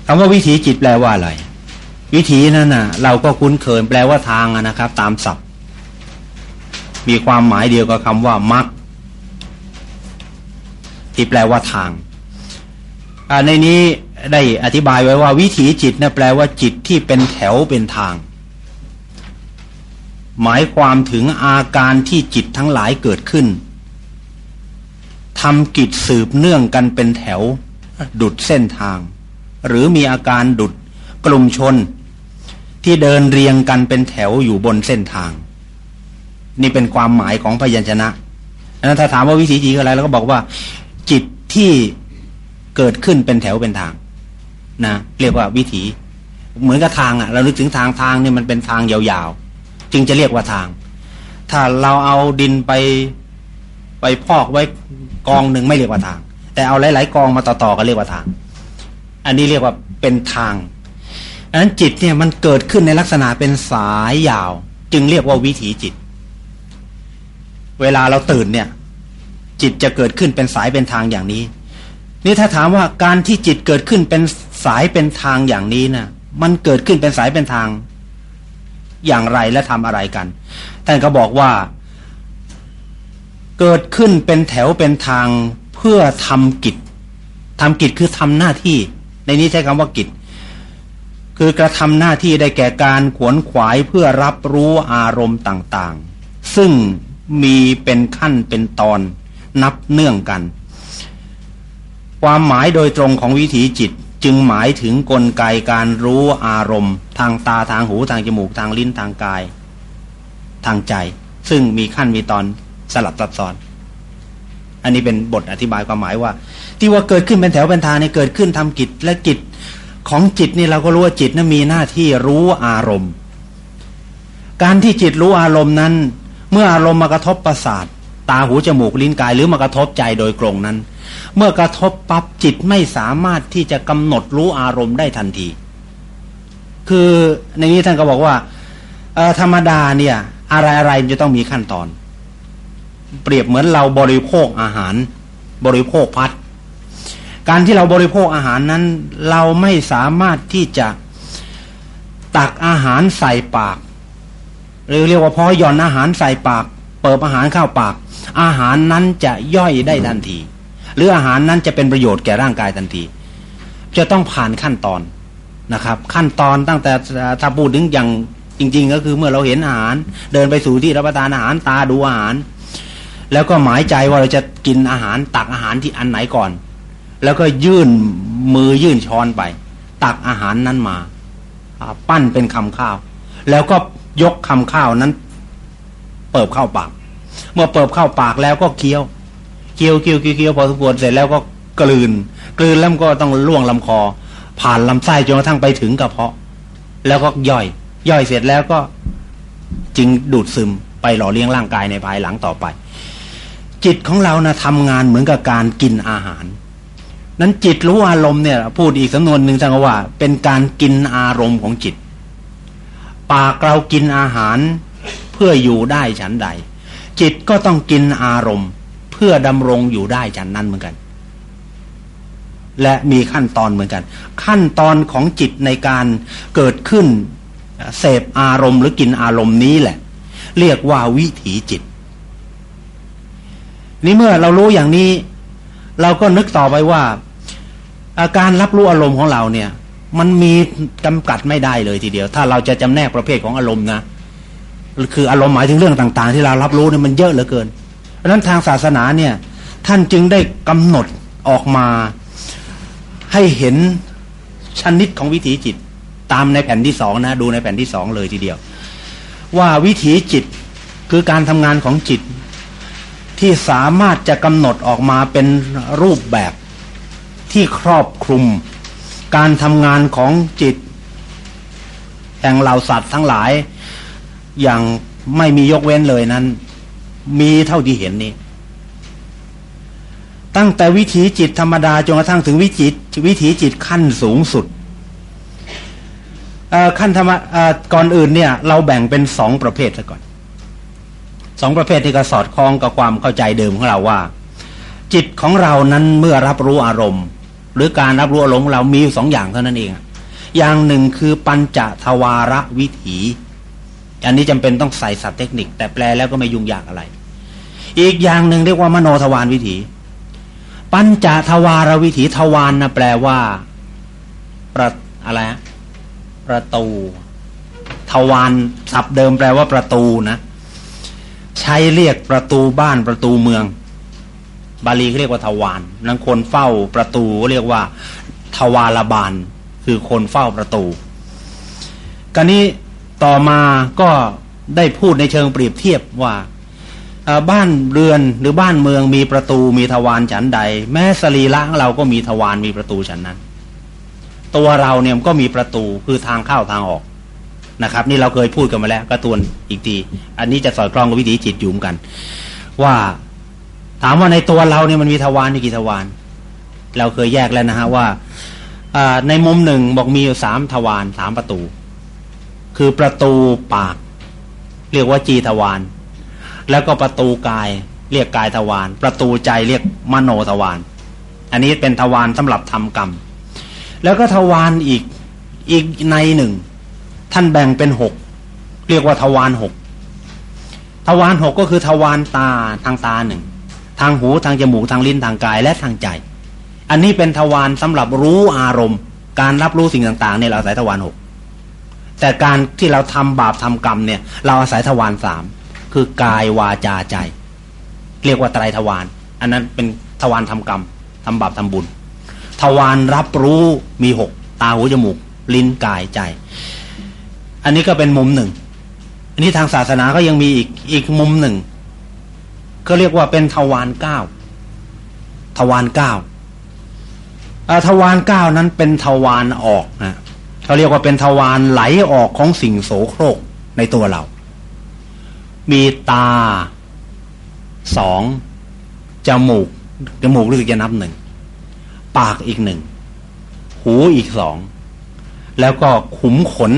คำว่าวิถีจิตแปลว่าอะไร วิถีนั่นน่ะเราก็คุ้นเคยแปลว่าทางนะครับ ตามศัพท์ มีความหมายเดียวกับคำว่ามักที่แปลว่าทางในนี้ได้อธิบายไว้ว่า วิถีจิตนะแปลว่าจิตที่เป็นแถวเป็นทาง หมายความถึงอาการที่จิตทั้งหลายเกิดขึ้น ทำกิจสืบเนื่องกันเป็นแถว ดุดเส้นทาง หรือมีอาการดุดกลุ่มชน ที่เดินเรียงกันเป็นแถวอยู่บนเส้นทาง นี่เป็นความหมายของพยัญชนะนั้นถ้าถามว่าวิถีจิตอะไรเราก็บอกว่า จิตที่เกิดขึ้นเป็นแถวเป็นทาง นะเรียกว่าวิถี เหมือนกับทางอะ่ะ เรานึกถึงทางทางเนี่ยมันเป็นทางยาวๆ จึงจะเรียกว่าทาง ถ้าเราเอาดินไป ไปพอกไว้กองหนึ่งไม่เรียกว่าทาง แต่เอาหลาย ๆ กองมาต่อๆก็เรียกว่าทาง อันนี้เรียกว่าเป็นทางอันนั้นจิตเนี่ยมันเกิดขึ้นในลักษณะเป็นสายยาว จึงเรียกว่าวิถีจิต เวลาเราตื่นเนี่ย จิตจะเกิดขึ้นเป็นสายเป็นทางอย่างนี้ นี่ถ้าถามว่าการที่จิตเกิดขึ้นเป็นสายเป็นทางอย่างนี้นะ่ะ มันเกิดขึ้นเป็นสายเป็นทาง อย่างไรและทำอะไรกันท่านก็บอกว่า เกิดขึ้นเป็นแถวเป็นทางเพื่อทำกิจทำกิจคือทำหน้าที่ ในนี้ใช้คำว่ากิจ คือกระทำหน้าที่ได้แก่การขวนขวายเพื่อรับรู้อารมณ์ต่างๆ ซึ่งมีเป็นขั้นเป็นตอนนับเนื่องกัน ความหมายโดยตรงของวิถีจิตจึงหมายถึงกลไกการรู้อารมณ์ ทางตาทางหูทางจมูกทางลิ้นทางกาย ทางใจ ซึ่งมีขั้นมีตอน สลับซับซ้อน อันนี้เป็นบทอธิบายความหมายว่า ที่ว่าเกิดขึ้นเป็นแถวเป็นทางนี่เกิดขึ้นทำกิจและกิจของจิตนี่เราก็รู้ว่าจิตนั้นมีหน้าที่รู้อารมณ์ การที่จิตรู้อารมณ์นั้น เมื่ออารมณ์มากระทบประสาท ตาหูจมูกลิ้นกายหรือมากระทบใจโดยตรงนั้น เมื่อกระทบปั๊บจิตไม่สามารถที่จะกำหนดรู้อารมณ์ได้ทันที คือในนี้ท่านก็บอกว่าธรรมดาเนี่ย อะไรอะไรจะต้องมีขั้นตอน เปรียบเหมือนเราบริโภคอาหาร บริโภคพัด การที่เราบริโภคอาหารนั้น เราไม่สามารถที่จะตักอาหารใส่ปากหรือเรียกว่าพอย่อนอาหารใส่ปาก เปิดอาหารเข้าปาก อาหารนั้นจะย่อยได้ทันที หรืออาหารนั้นจะเป็นประโยชน์แก่ร่างกายทันที จะต้องผ่านขั้นตอนนะครับ ขั้นตอนตั้งแต่ถ้าพูดถึงอย่างจริง ๆ ก็คือเมื่อเราเห็นอาหาร เดินไปสู่ที่รับประทานอาหารตาดูอาหาร แล้วก็หมายใจว่าเราจะกินอาหารตักอาหารที่อันไหนก่อน แล้วก็ยื่นมือยื่นช้อนไป ตักอาหารนั้นมาปั้นเป็นคำข้าว แล้วก็ยกคำข้าวนั้น เปิบเข้าปาก เมื่อเปิบเข้าปากแล้วก็เคี้ยวเคี้ยวเคี้ยวเคี้ยวพอสมควรเสร็จแล้วก็กลืน กลืนแล้วก็ต้องล่วงลำคอ ผ่านลำไส้จนกระทั่งไปถึงกระเพาะ แล้วก็ย่อย ย่อยเสร็จแล้วก็จึงดูดซึมไปหล่อเลี้ยงร่างกายในภายหลังต่อไป จิตของเรานะทำงานเหมือนกับการกินอาหาร นั้นจิตรู้อารมณ์เนี่ย พูดอีกสำนวนหนึ่งจังว่า เป็นการกินอารมณ์ของจิต ปากเรากินอาหารเพื่ออยู่ได้ฉันใด จิตก็ต้องกินอารมณ์ เพื่อดำรงอยู่ได้ฉันนั้นเหมือนกัน และมีขั้นตอนเหมือนกัน ขั้นตอนของจิตในการเกิดขึ้นเสพอารมณ์หรือกินอารมณ์นี้แหละ เรียกว่าวิถีจิต นี่เมื่อเรารู้อย่างนี้ เราก็นึกต่อไปว่า อาการรับรู้อารมณ์ของเราเนี่ย มันมีจำกัดไม่ได้เลยทีเดียว ถ้าเราจะจำแนกประเภทของอารมณ์นะคืออารมณ์หมายถึงเรื่องต่าง ๆ ที่เรารับรู้เนี่ยมันเยอะเหลือเกิน เพราะนั้นทางศาสนาเนี่ย ท่านจึงได้กำหนดออกมา ให้เห็นชนิดของวิถีจิตตามในแผ่นที่สองนะดูในแผ่นที่สองเลยทีเดียว ว่าวิถีจิตคือการทำงานของจิต ที่สามารถจะกำหนดออกมาเป็นรูปแบบที่ครอบคลุม การทำงานของจิต แห่งเหล่าสัตว์ทั้งหลาย อย่างไม่มียกเว้นเลยนั้น มีเท่าที่เห็นนี้ ตั้งแต่วิถีจิตธรรมดาจนกระทั่งถึงวิจิตวิถีจิตขั้นสูงสุดขั้นธรรมก่อนอื่นเนี่ย เราแบ่งเป็นสองประเภทซะก่อน สองประเภทที่ก็สอดคล้องกับความเข้าใจเดิมของเราว่า จิตของเรานั้นเมื่อรับรู้อารมณ์ หรือการรับรู้อารมณ์เรามีอยู่สองอย่างเท่านั้นเอง อย่างหนึ่งคือปัญจทวารวิถี อันนี้จำเป็นต้องใส่ศัพท์เทคนิค แต่แปลแล้วก็ไม่ยุ่งยากอะไร อีกอย่างหนึ่งเรียกว่ามโนทวารวิถี ปัญจทวารวิถีทวารนนะแปลว่าประอะไรประตู ทวารศัพท์เดิมแปลว่าประตูนะ ใช้เรียกประตูบ้านประตูเมือง บาลีเขาเรียกว่าทวารนั้นคนเฝ้าประตูเรียกว่าทวารบาลคือคนเฝ้าประตูกรนี้ต่อมาก็ได้พูดในเชิงเปรียบเทียบว่าบ้านเรือนหรือบ้านเมืองมีประตูมีทวารฉันใด แม้สรีระเราก็มีทวารมีประตูฉันนั้น ตัวเราเนี่ยก็มีประตูคือทางเข้าทางออก นะครับ นี่เราเคยพูดกันมาแล้วก็ตวนอีกที อันนี้จะสอดคล้องกับวิถีจิตยุ่มกัน ว่าถามว่าในตัวเราเนี่ยมันมีทวารมีกี่ทวารเราเคยแยกแล้วนะฮะว่าในมุมหนึ่งบอกมีอยู่สามทวารสามประตู คือประตูปาก เรียกว่าจีทวารแล้วก็ประตูกายเรียกกายทวารประตูใจเรียกมโนทวารอันนี้เป็นทวารสำหรับทำกรรม แล้วก็ทวารอีกอีกในหนึ่ง ท่านแบ่งเป็นหกเรียกว่าทวารหกทวารหกก็คือทวารตาทางตาหนึ่งทางหูทางจมูกทางลิ้นทางกายและทางใจ อันนี้เป็นทวารสำหรับรู้อารมณ์ การรับรู้สิ่งต่างๆเนี่ยเราอาศัยทวารหกแต่การที่เราทำบาปทำกรรมเนี่ย เราอาศัยทวารสามคือกายวาจาใจ เรียกว่าไตรทวารอันนั้นเป็นทวารทำกรรมทำบาปทำบุญ ทวารรับรู้มีหกตาหูจมูก ลิ้นกายใจ อันนี้ก็เป็นมุมหนึ่ง อันนี้ทางศาสนาก็ยังมีอีกอีกมุมหนึ่ง ก็เรียกว่าเป็นทวารเก้าทวารเก้าทวารเก้านั้นเป็นทวารออกนะเขาเรียกว่าเป็นทวารไหลออกของสิ่งโสโครกในตัวเรา มีตาสองจมูกจมูกรู้สึกจะนับหนึ่ง ปากอีกหนึ่ง หูอีกสอง แล้วก็ขุมขน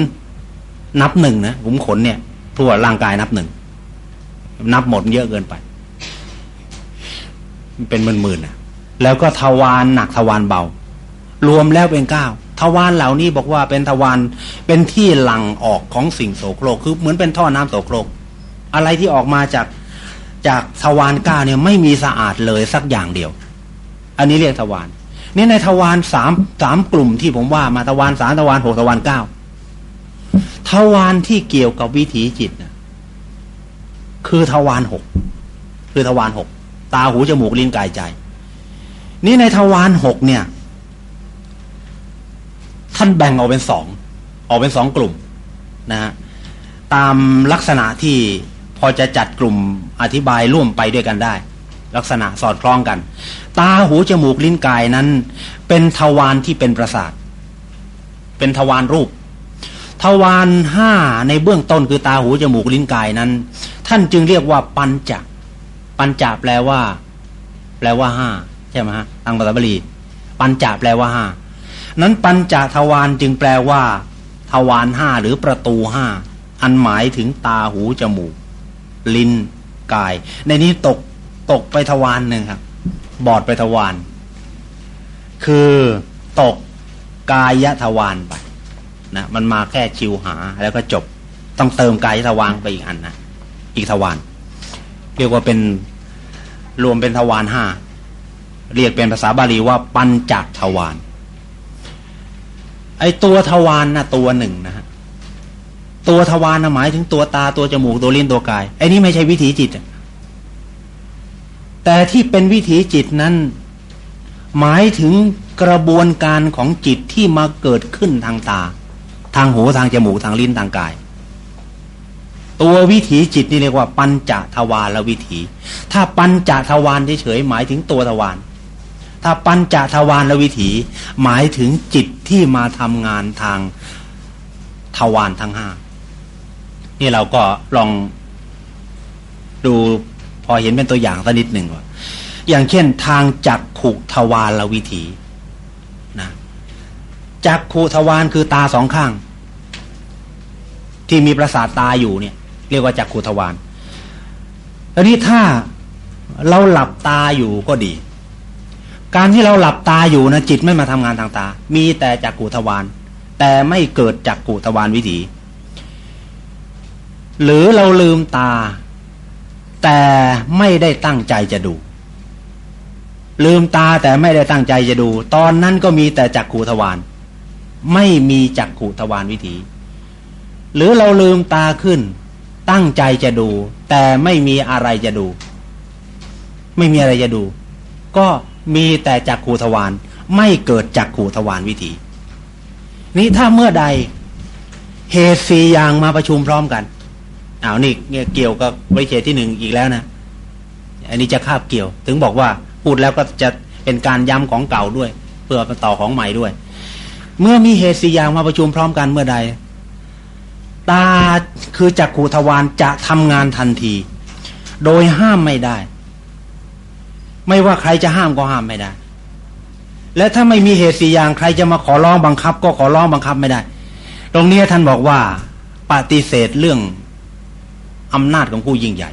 นับหนึ่งนะขุมขนเนี่ยทั่วร่างกายนับหนึ่งนับหมดเยอะเกินไป เป็นหมื่นๆนะแล้วก็ทวารหนักทวารเบา รวมแล้วเป็นเก้าทวารเหล่านี้บอกว่าเป็นทวารเป็นที่หลั่งออกของสิ่งโสโครกคือเหมือนเป็นท่อน้ำโสโครก อะไรที่ออกมาจากจากทวารก้าเนี่ยไม่มีสะอาดเลยสักอย่างเดียว อันนี้เรียกทวารนี่ในทวารสามสามกลุ่มที่ผมว่ามาทวารสามทวารหกทวารเก้า ทวารที่เกี่ยวกับวิถีจิตนะคือทวารหกคือทวารหกตาหูจมูกลิ้นกายใจ นี่ในทวารหกเนี่ย ท่านแบ่งออกเป็นสองออกเป็นสองกลุ่มนะฮะตามลักษณะที่พอจะจัดกลุ่มอธิบายร่วมไปด้วยกันได้ ลักษณะสอดคล้องกัน ตาหูจมูกลิ้นกายนั้น เป็นทวารที่เป็นประสาท เป็นทวารรูป วารห้าในเบื้องต้นคือตาหูจมูกลิ้นกายนั้น ท่านจึงเรียกว่าปัญจปัญจแปลว่า แปลว่าห้าใช่ไหมฮะทางภาษบาลีปัญจแปลว่าห้านั้นปัญจทวารจึงแปลว่า ทวารห้าหรือประตูห้าอันหมายถึงตาหูจมูก ลิ้นกาย ในนี้ตกตกไปทวารหนึ่งครับ บอดไปทวารคือตกกายทวารไป นะมันมาแค่ชิวหาแล้วก็จบ ต้องเติมกายทวารไปอีกอันนะอีกทวารเรียกว่าเป็นรวมเป็นทวารห้าเรียกเป็นภาษาบาลีว่าปัญจทวารไอตัวทวารนนะตัวหนึ่งนะฮะตัวทวารนะหมายถึงตัวตาตัวจมูกตัวลิ้นตัวกายไอ้นี่ไม่ใช่วิถีจิต แต่ที่เป็นวิถีจิตนั้น หมายถึงกระบวนการของจิตที่มาเกิดขึ้นทางตา ทางหูทางจมูกทางลิ้นทางกาย ตัววิถีจิตนี่เรียกว่าปัญจทวารละวิถี ถ้าปัญจทวารเฉยๆหมายถึงตัวทวารถ้าปัญจทวารละวิถี หมายถึงจิตที่มาทำงานทางทวารทั้งห้านี่เราก็ลองดูพอเห็นเป็นตัวอย่างสักนิดหนึ่งว่าอย่างเช่นทางจักขุทวารวิถีนะจักขุทวารคือตาสองข้าง ที่มีประสาทตาอยู่เนี่ย เรียกว่าจักขุทวารอันนี้ถ้าเราหลับตาอยู่ก็ดี การที่เราหลับตาอยู่นะจิตไม่มาทำงานทางตา มีแต่จักขุทวารแต่ไม่เกิดจักขุทวารวิถี หรือเราลืมตา แต่ไม่ได้ตั้งใจจะดู ลืมตาแต่ไม่ได้ตั้งใจจะดู ตอนนั้นก็มีแต่จักขูทวารไม่มีจักขูทวารวิถี หรือเราลืมตาขึ้น ตั้งใจจะดู แต่ไม่มีอะไรจะดู ไม่มีอะไรจะดู ก็มีแต่จักขูทวารไม่เกิดจักขูทวารวิถี นี้ถ้าเมื่อใดเหตุสี่อย่างมาประชุมพร้อมกันอ้าวนี่เกี่ยวกับวิเศษที่หนึ่งอีกแล้วนะ อันนี้จะคาบเกี่ยว ถึงบอกว่าพูดแล้วก็จะเป็นการย้ำของเก่าด้วย เพื่อต่อของใหม่ด้วย เมื่อมีเหตุสี่อย่างมาประชุมพร้อมกันเมื่อใด ตาคือจักขูทวารจะทำงานทันที โดยห้ามไม่ได้ ไม่ว่าใครจะห้ามก็ห้ามไม่ได้ และถ้าไม่มีเหตุสี่อย่างใครจะมาขอร้องบังคับ ก็ขอร้องบังคับไม่ได้ ตรงนี้ท่านบอกว่าปฏิเสธเรื่องอำนาจของผู้ยิ่งใหญ่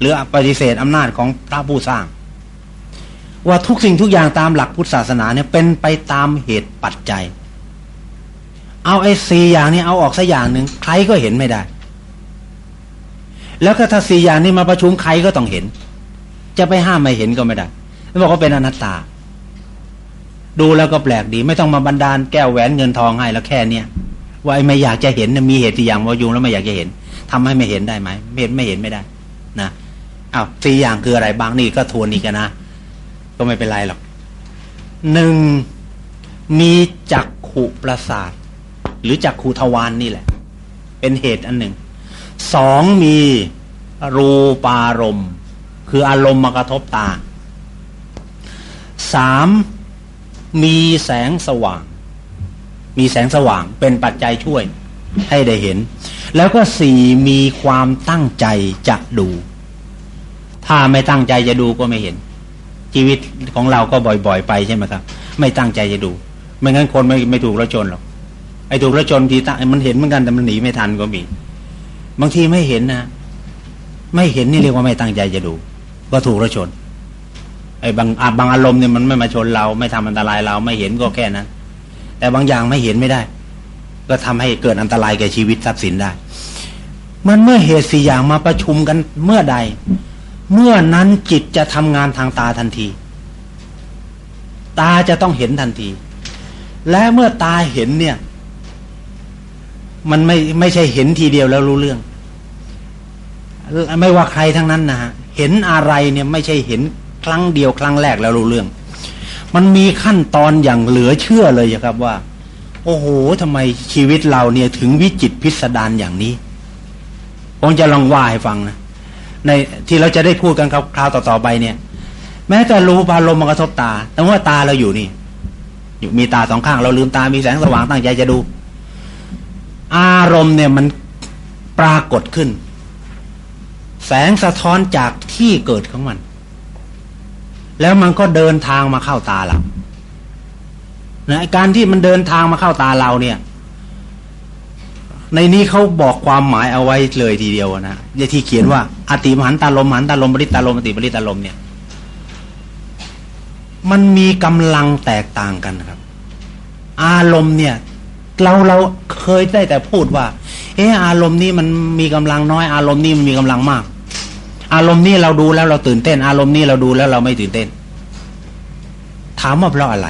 หรือปฏิเสธอำนาจของพระผู้สร้าง ว่าทุกสิ่งทุกอย่างตามหลักพุทธศาสนาเนี่ยเป็นไปตามเหตุปัจจัย เอาไอ้สี่อย่างนี้เอาออกสักอย่างหนึ่งใครก็เห็นไม่ได้ แล้วก็ถ้าสี่อย่างนี้มาประชุมใครก็ต้องเห็น จะไปห้ามไม่เห็นก็ไม่ได้แล้วบอกว่าเป็นอนัตตา ดูแล้วก็แปลกดี ไม่ต้องมาบันดาลแก้วแหวนเงินทองให้แล้วแค่เนี้ยว่าไอ้ไม่อยากจะเห็นมีเหตุสี่อย่างมายุงแล้วไม่อยากจะเห็นทำให้ไม่เห็นได้ไหมเห็นไม่เห็นไม่ได้ นะอ้าวสี่อย่างคืออะไรบางนี่ก็ทวนอีกนะก็ไม่เป็นไรหรอกหนึ่งมีจักขุประสาท หรือจักขุทวานนี่แหละ เป็นเหตุอันหนึ่งสองมีรูปารมณ์ คืออารมณ์มากระทบตาสามมีแสงสว่าง มีแสงสว่างเป็นปัจจัยช่วยให้ได้เห็น แล้วก็สี่มีความตั้งใจจะดู ถ้าไม่ตั้งใจจะดูก็ไม่เห็น ชีวิตของเราก็บ่อยๆ ไปใช่ไหมครับ ไม่ตั้งใจจะดู ไม่งั้นคนไม่ไม่ถูกรถชนหรอก ไอ้ถูกรถชนทีตั้งมันเห็นเหมือนกันแต่มันหนีไม่ทันก็มี บางทีไม่เห็นนะไม่เห็นนี่เรียกว่าไม่ตั้งใจจะดูก็ถูกรถชน ไอ้บางบางอารมณ์เนี่ยมันไม่มาชนเรา ไม่ทำอันตรายเราไม่เห็นก็แค่นั้น แต่บางอย่างไม่เห็นไม่ได้ ก็ทำให้เกิดอันตรายแก่ชีวิตทรัพย์สินได้ มันเมื่อเหตุสี่อย่างมาประชุมกันเมื่อใด เมื่อนั้นจิตจะทำงานทางตาทันที ตาจะต้องเห็นทันที และเมื่อตาเห็นเนี่ย มันไม่ไม่ใช่เห็นทีเดียวแล้วรู้เรื่อง ไม่ว่าใครทั้งนั้นนะฮะเห็นอะไรเนี่ยไม่ใช่เห็นครั้งเดียวครั้งแรกแล้วรู้เรื่อง มันมีขั้นตอนอย่างเหลือเชื่อเลยครับว่า โอ้โหทำไมชีวิตเราเนี่ยถึงวิจิตพิสดารอย่างนี้ผมจะลองว่าให้ฟังนะในที่เราจะได้พูดกันคราวต่อๆไปเนี่ย แม้แต่รู้บาลมมันกระทบตาแต่ว่าตาเราอยู่นี่ อยู่มีตาสองข้างเราลืมตามีแสงสว่างตั้งใจจะดู อารมณ์เนี่ยมันปรากฏขึ้น แสงสะท้อนจากที่เกิดของมัน แล้วมันก็เดินทางมาเข้าตาเรานะการที่มันเดินทางมาเข้าตาเราเนี่ย ในนี้เขาบอกความหมายเอาไว้เลยทีเดียวนะยที่เขียนว่าอติมหันตาลมหันตาลมบริตาลมอติบริตาลมเนี่ย มันมีกำลังแตกต่างกันครับ อารมณ์เนี่ย เราเราเคยได้แต่พูดว่า เอออารมณ์นี้มันมีกำลังน้อย อารมณ์นี้มันมีกำลังมาก อารมณ์นี้เราดูแล้วเราตื่นเต้น อารมณ์นี้เราดูแล้วเราไม่ตื่นเต้น ถามว่าเพราะอะไร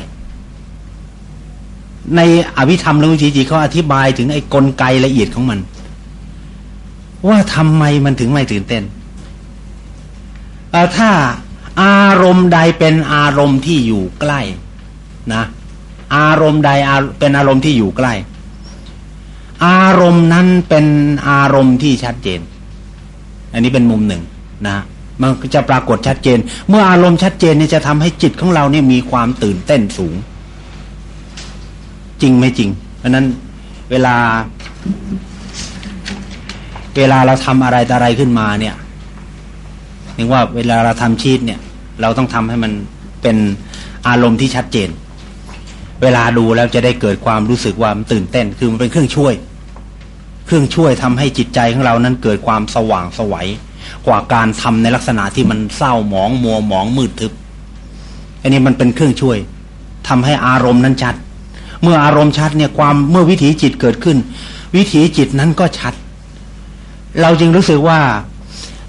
ในอภิธรรมหลวงจีจีเขาอธิบายถึงไอ้กลไกละเอียดของมัน ว่าทำไมมันถึงไม่ตื่นเต้นถ้าอารมณ์ใดเป็นอารมณ์ที่อยู่ใกล้นะ อารมณ์ใดเป็นอารมณ์ที่อยู่ใกล้ อารมณ์นั้นเป็นอารมณ์ที่ชัดเจน อันนี้เป็นมุมหนึ่งนะมันจะปรากฏชัดเจน เมื่ออารมณ์ชัดเจนเนี่ยจะทำให้จิตของเราเนี่ยมีความตื่นเต้นสูง จริงไม่จริง เพราะนั้นเวลา เวลาเราทำอะไรอะไรขึ้นมาเนี่ยถึงว่าเวลาเราทำชีตเนี่ย เราต้องทำให้มันเป็นอารมณ์ที่ชัดเจน เวลาดูแล้วจะได้เกิดความรู้สึกว่ามันตื่นเต้นคือมันเป็นเครื่องช่วย เครื่องช่วยทำให้จิตใจของเรานั้นเกิดความสว่างสวัยกว่าการทำในลักษณะที่มันเศร้าหมองมัวหมองมืดทึบ อันนี้มันเป็นเครื่องช่วยทำให้อารมณ์นั้นชัด เมื่ออารมณ์ชัดเนี่ยความเมื่อวิถีจิตเกิดขึ้น วิถีจิตนั้นก็ชัด เราจึงรู้สึกว่า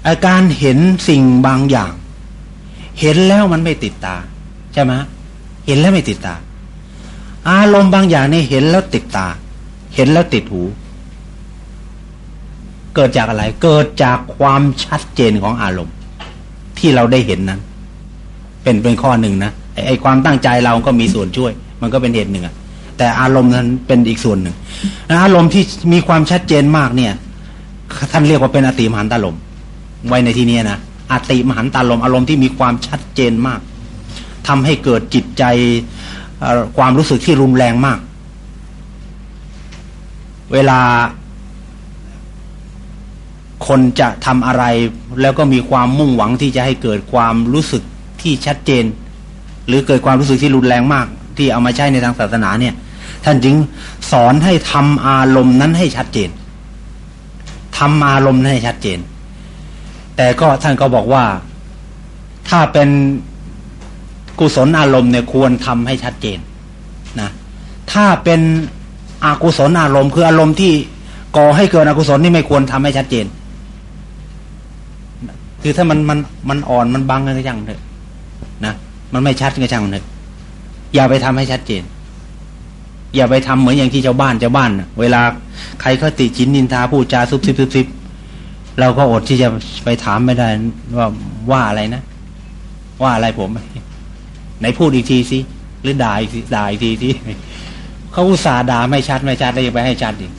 อาการเห็นสิ่งบางอย่าง เห็นแล้วมันไม่ติดตา ใช่ไหมเห็นแล้วไม่ติดตา อารมณ์บางอย่างเนี่ยเห็นแล้วติดตา เห็นแล้วติดหู เกิดจากอะไร เกิดจากความชัดเจนของอารมณ์ ที่เราได้เห็นนั้น เป็นเป็นข้อหนึ่งนะไอไอความตั้งใจเราก็มีส่วนช่วย มันก็เป็นเหตุหนึ่งอะแต่อารมณ์นั้นเป็นอีกส่วนหนึ่งอารมณ์ที่มีความชัดเจนมากเนี่ย ท่านเรียกว่าเป็นอติมหันตารมไว้ในที่นี้นะอติมหันตารมอารมณ์ที่มีความชัดเจนมากทำให้เกิดจิตใจ ความรู้สึกที่รุนแรงมาก เวลา คนจะทำอะไร แล้วก็มีความมุ่งหวังที่จะให้เกิดความรู้สึกที่ชัดเจน หรือเกิดความรู้สึกที่รุนแรงมาก ที่เอามาใช้ในทางศาสนาเนี่ย ท่านจึงสอนให้ทำอารมณ์นั้นให้ชัดเจนทำอารมณ์ให้ชัดเจน แต่ก็ท่านก็บอกว่าถ้าเป็น กุศลอารมณ์เนี่ยควรทำให้ชัดเจนนะถ้าเป็นอกุศลอารมณ์คืออารมณ์ที่ก่อให้เกิดอกุศลนี่ไม่ควรทำให้ชัดเจน คือถ้ามันมันมันอ่อนมันบังก็ช่างเถอะนะมันไม่ชัดก็ช่างเถอะอย่าไปทำให้ชัดเจน อย่าไปทำเหมือนอย่างที่ชาวบ้านชาวบ้าน เวลาใครเขาติชินนินทาพูดจาซุบซิบซุบซิบเราก็อดที่จะไปถามไม่ได้ว่าว่าอะไรนะ ว่าอะไรผม ไหนพูดอีกทีสิหรือด่าอีกด่าอีกทีที่เขาอุตส่าห์ด่าไม่ชัดไม่ชัดแล้วยังไปให้ชัดอีก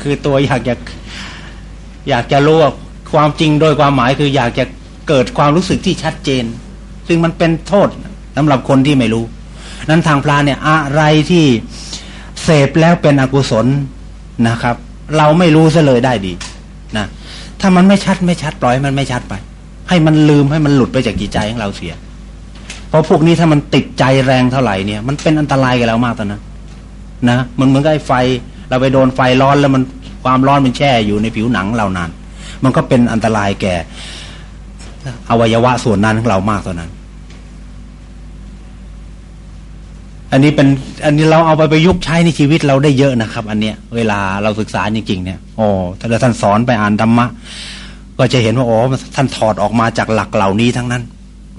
คือตัวอยากจะอยากจะรู้ว่าความจริงโดยความหมายคืออยากจะเกิดความรู้สึกที่ชัดเจน ซึ่งมันเป็นโทษสำหรับคนที่ไม่รู้ นั้นทางพระเนี่ยอะไรที่เสพแล้วเป็นอกุศลนะครับ เราไม่รู้ซะเลยได้ดีนะถ้ามันไม่ชัดไม่ชัดปล่อยมันไม่ชัดไป ให้มันลืมให้มันหลุดไปจากจิตใจของเราเสีย เพราะพวกนี้ถ้ามันติดใจแรงเท่าไหร่เนี่ย มันเป็นอันตรายกับเรามากตอนนั้นนะมันเหมือนกับไฟ เราไปโดนไฟร้อนแล้วมันความร้อนมันแช่อยู่ในผิวหนังเรานาน มันก็เป็นอันตรายแก่อวัยวะส่วนนั้นของเรามากตอนนั้น อันนี้เป็น อันนี้เราเอาไปประยุกต์ใช้ในชีวิตเราได้เยอะนะครับ อันเนี้ย เวลาเราศึกษาจริงๆเนี่ยโอ้ถ้าท่านสอนไปอ่านธรรมะก็จะเห็นว่าโอ้ท่านถอดออกมาจากหลักเหล่านี้ทั้งนั้น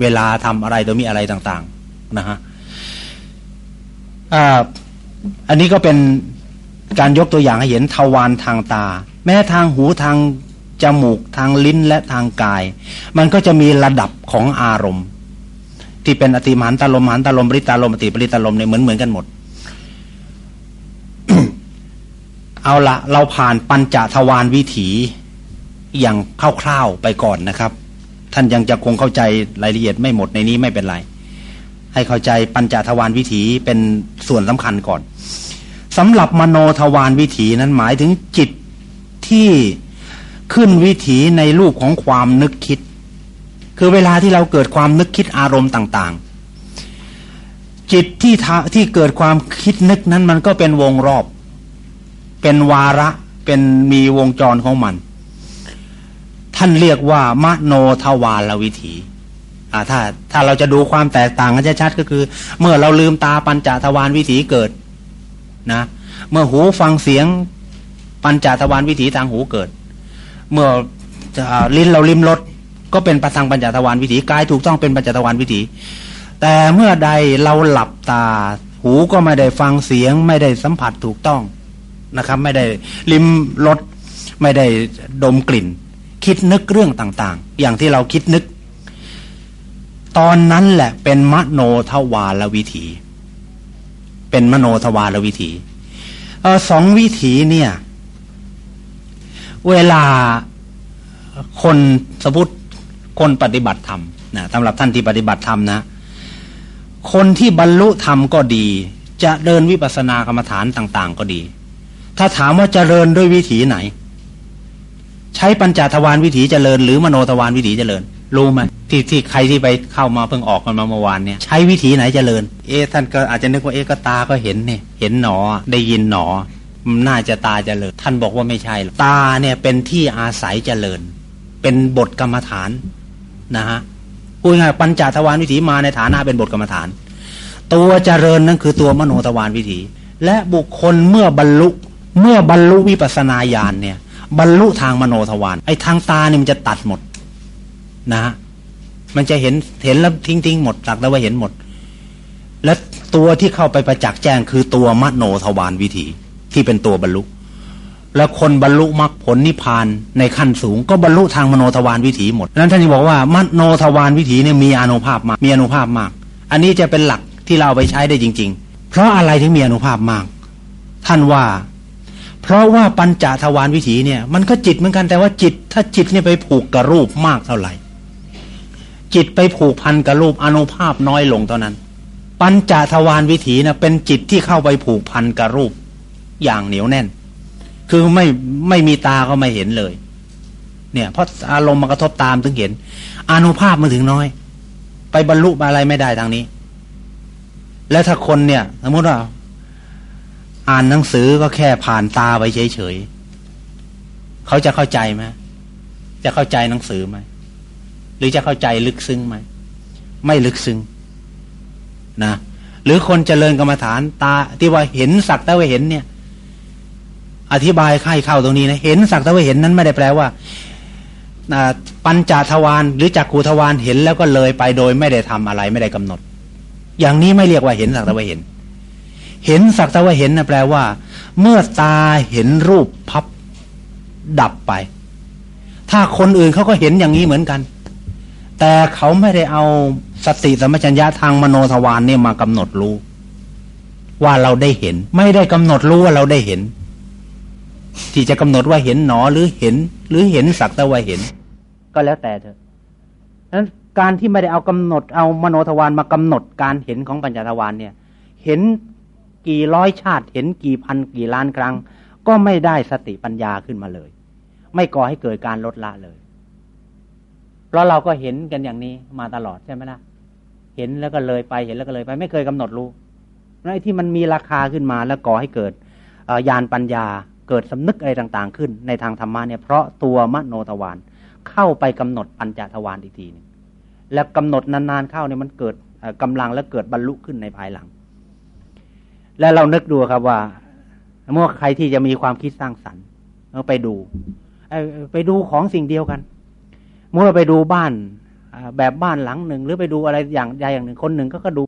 เวลาทำอะไรตัวมีอะไรต่างๆนะฮะอันนี้ก็เป็นการยกตัวอย่างให้เห็นทวารทางตา แม้ทางหูทางจมูกทางลิ้นและทางกาย มันก็จะมีระดับของอารมณ์ ที่เป็นอติมหันตาลมหันตาลมปริตาลมอติปริตาลมเนี่ยเหมือนเหมือนกันหมด เอาละเราผ่านปัญจทวารวิถีอย่างคร่าวๆไปก่อนนะครับ ท่านยังจะคงเข้าใจรายละเอียดไม่หมดในนี้ไม่เป็นไร ให้เข้าใจปัญจทวารวิถีเป็นส่วนสำคัญก่อนสำหรับมโนทวารวิถีนั้นหมายถึงจิตที่ขึ้นวิถีในรูปของความนึกคิด คือเวลาที่เราเกิดความนึกคิดอารมณ์ต่าง ๆ จิตที่ที่เกิดความคิดนึกนั้นมันก็เป็นวงรอบ เป็นวาระเป็นมีวงจรของมัน ท่านเรียกว่ามโนทวารวิถีอ่าถ้าถ้าเราจะดูความแตกต่างกันชัดก็คือ เมื่อเราลืมตาปัญจทวารวิถีเกิดนะ เมื่อหูฟังเสียงปัญจทวารวิถีทางหูเกิด เมื่อลิ้นเราลิ้มรสก็เป็นประทังปัญจทวารวิถีกายถูกต้องเป็นปัญจทวารวิถี แต่เมื่อใดเราหลับตา หูก็ไม่ได้ฟังเสียง ไม่ได้สัมผัสถูกต้องนะครับ ไม่ได้ลิ้มรสไม่ได้ดมกลิ่น คิดนึกเรื่องต่าง ๆ อย่างที่เราคิดนึก ตอนนั้นแหละเป็นมโนทวารวิถี เป็นมโนทวารวิถีออสองวิถีเนี่ย เวลาคนสมมติคนปฏิบัติธรรมนะสำหรับท่านที่ปฏิบัติธรรมนะ คนที่บรรลุธรรมก็ดี จะเดินวิปัสสนากรรมฐานต่าง ๆ ก็ดี ถ้าถามว่าจะเดินด้วยวิถีไหน ใช้ปัญจทวารวิถีเจริญ หรือมโนทวารวิถีเจริญ รู้ไหมที่ที่ใครที่ไปเข้ามาเพิ่งออกกันมาเมื่อวานเนี่ยใช้วิถีไหนเจริญ เอ๊ท่านก็อาจจะนึกว่าเอ๊ก็ตาก็เห็นเนี่ยเห็นหนอได้ยินหนอน่าจะตาเจริญ ท่านบอกว่าไม่ใช่ตาเนี่ยเป็นที่อาศัยเจริญ เป็นบทกรรมฐานนะฮะพูดง่ายปัญจทวารวิถีมาในฐานะเป็นบทกรรมฐาน ตัวเจริญนั่นคือตัวมโนทวารวิถี และบุคคลเมื่อบรรลุเมื่อบรรลุวิปัสนาญาณเนี่ย บรรลุทางมโนทวารไอ้ทางตาเนี่ยมันจะตัดหมดนะมันจะเห็นเห็นแล้วทิ้งทิ้งหมดตักแล้วว่าเห็นหมด และตัวที่เข้าไปประจักษ์แจ้งคือตัวมโนทวารวิถีที่เป็นตัวบรรลุ แล้วคนบรรลุมรรคผลนิพพานในขั้นสูง ก็บรรลุทางมโนทวารวิถีหมดนั้นท่านจะบอกว่ามโนทวารวิถีเนี่ยมีอนุภาพมากมีอนุภาพมาก อันนี้จะเป็นหลักที่เราไปใช้ได้จริง ๆ เพราะอะไรถึงมีอนุภาพมาก ท่านว่า เพราะว่าปัญจทวารวิถีเนี่ย มันก็จิตเหมือนกันแต่ว่าจิต ถ้าจิตเนี่ยไปผูกกับรูปมากเท่าไหร่ จิตไปผูกพันกับรูปอนุภาพน้อยลงเท่านั้น ปัญจทวารวิถีนะเป็นจิตที่เข้าไปผูกพันกับรูปอย่างเหนียวแน่น คือไม่ไม่มีตาก็ไม่เห็นเลย เนี่ย เพราะอารมณ์มันกระทบตามถึงเห็นอนุภาพมันถึงน้อย ไปบรรลุอะไรไม่ได้ทางนี้ แล้วถ้าคนเนี่ยสมมติว่า อ่านหนังสือก็แค่ผ่านตาไปเฉยๆเขาจะเข้าใจไหมจะเข้าใจหนังสือไหมหรือจะเข้าใจลึกซึ้งไหมไม่ลึกซึ้งนะหรือคนเจริญกรรมฐานตา ที่ว่าเห็นสักแต่ว่าเห็นเนี่ย อธิบายค่ายเข้าตรงนี้นะเห็นสักแต่ว่าเห็นนั้นไม่ได้แปลว่าปัญจทวารหรือจักขูทวารเห็นแล้วก็เลยไปโดยไม่ได้ทำอะไรไม่ได้กำหนด อย่างนี้ไม่เรียกว่าเห็นสักแต่ว่าเห็น เห็นสักแต่ว่าเห็นนะแปลว่า เมื่อตาเห็นรูปพับดับไป ถ้าคนอื่นเขาก็เห็นอย่างนี้เหมือนกัน แต่เขาไม่ได้เอาสติสมัชัญญะทางมโนทวารเนี่ยมากำหนดรู้ ว่าเราได้เห็น ไม่ได้กำหนดรู้ว่าเราได้เห็น ที่จะกำหนดว่าเห็นหนอหรือเห็น หรือเห็นสักแต่ว่าเห็น ก็แล้วแต่เถอะนั้นการที่ไม่ได้เอากำหนดเอามโนทวารมากำหนดการเห็นของปัญจทวารเนี่ย เห็น กี่ร้อยชาติเห็นกี่พันกี่ล้านครั้ง ก็ไม่ได้สติปัญญาขึ้นมาเลย ไม่ก่อให้เกิดการลดละเลย เพราะเราก็เห็นกันอย่างนี้มาตลอดใช่ไหมล่ะ เห็นแล้วก็เลยไปเห็นแล้วก็เลยไปไม่เคยกำหนดรู้ไอ้ที่มันมีราคาขึ้นมาแล้วก่อให้เกิดญาณปัญญาเกิดสำนึกอะไรต่างๆ ขึ้น ในทางธรรมะเนี่ยเพราะตัวมโนทวารเข้าไปกำหนดปัญจทวารอีกทีนึงแล้วกำหนดนานๆเข้าเนี่ยมันเกิดกำลังและเกิดบรรลุขึ้นในภายหลัง และเรานึกดูครับว่าเมื่อใครที่จะมีความคิดสร้างสรรค์เราไปดูไปดูของสิ่งเดียวกันเมื่อไปดูบ้านแบบบ้านหลังหนึ่ง หรือไปดูอะไรอย่างใดอย่างหนึ่งคนหนึ่งก็ก็ดู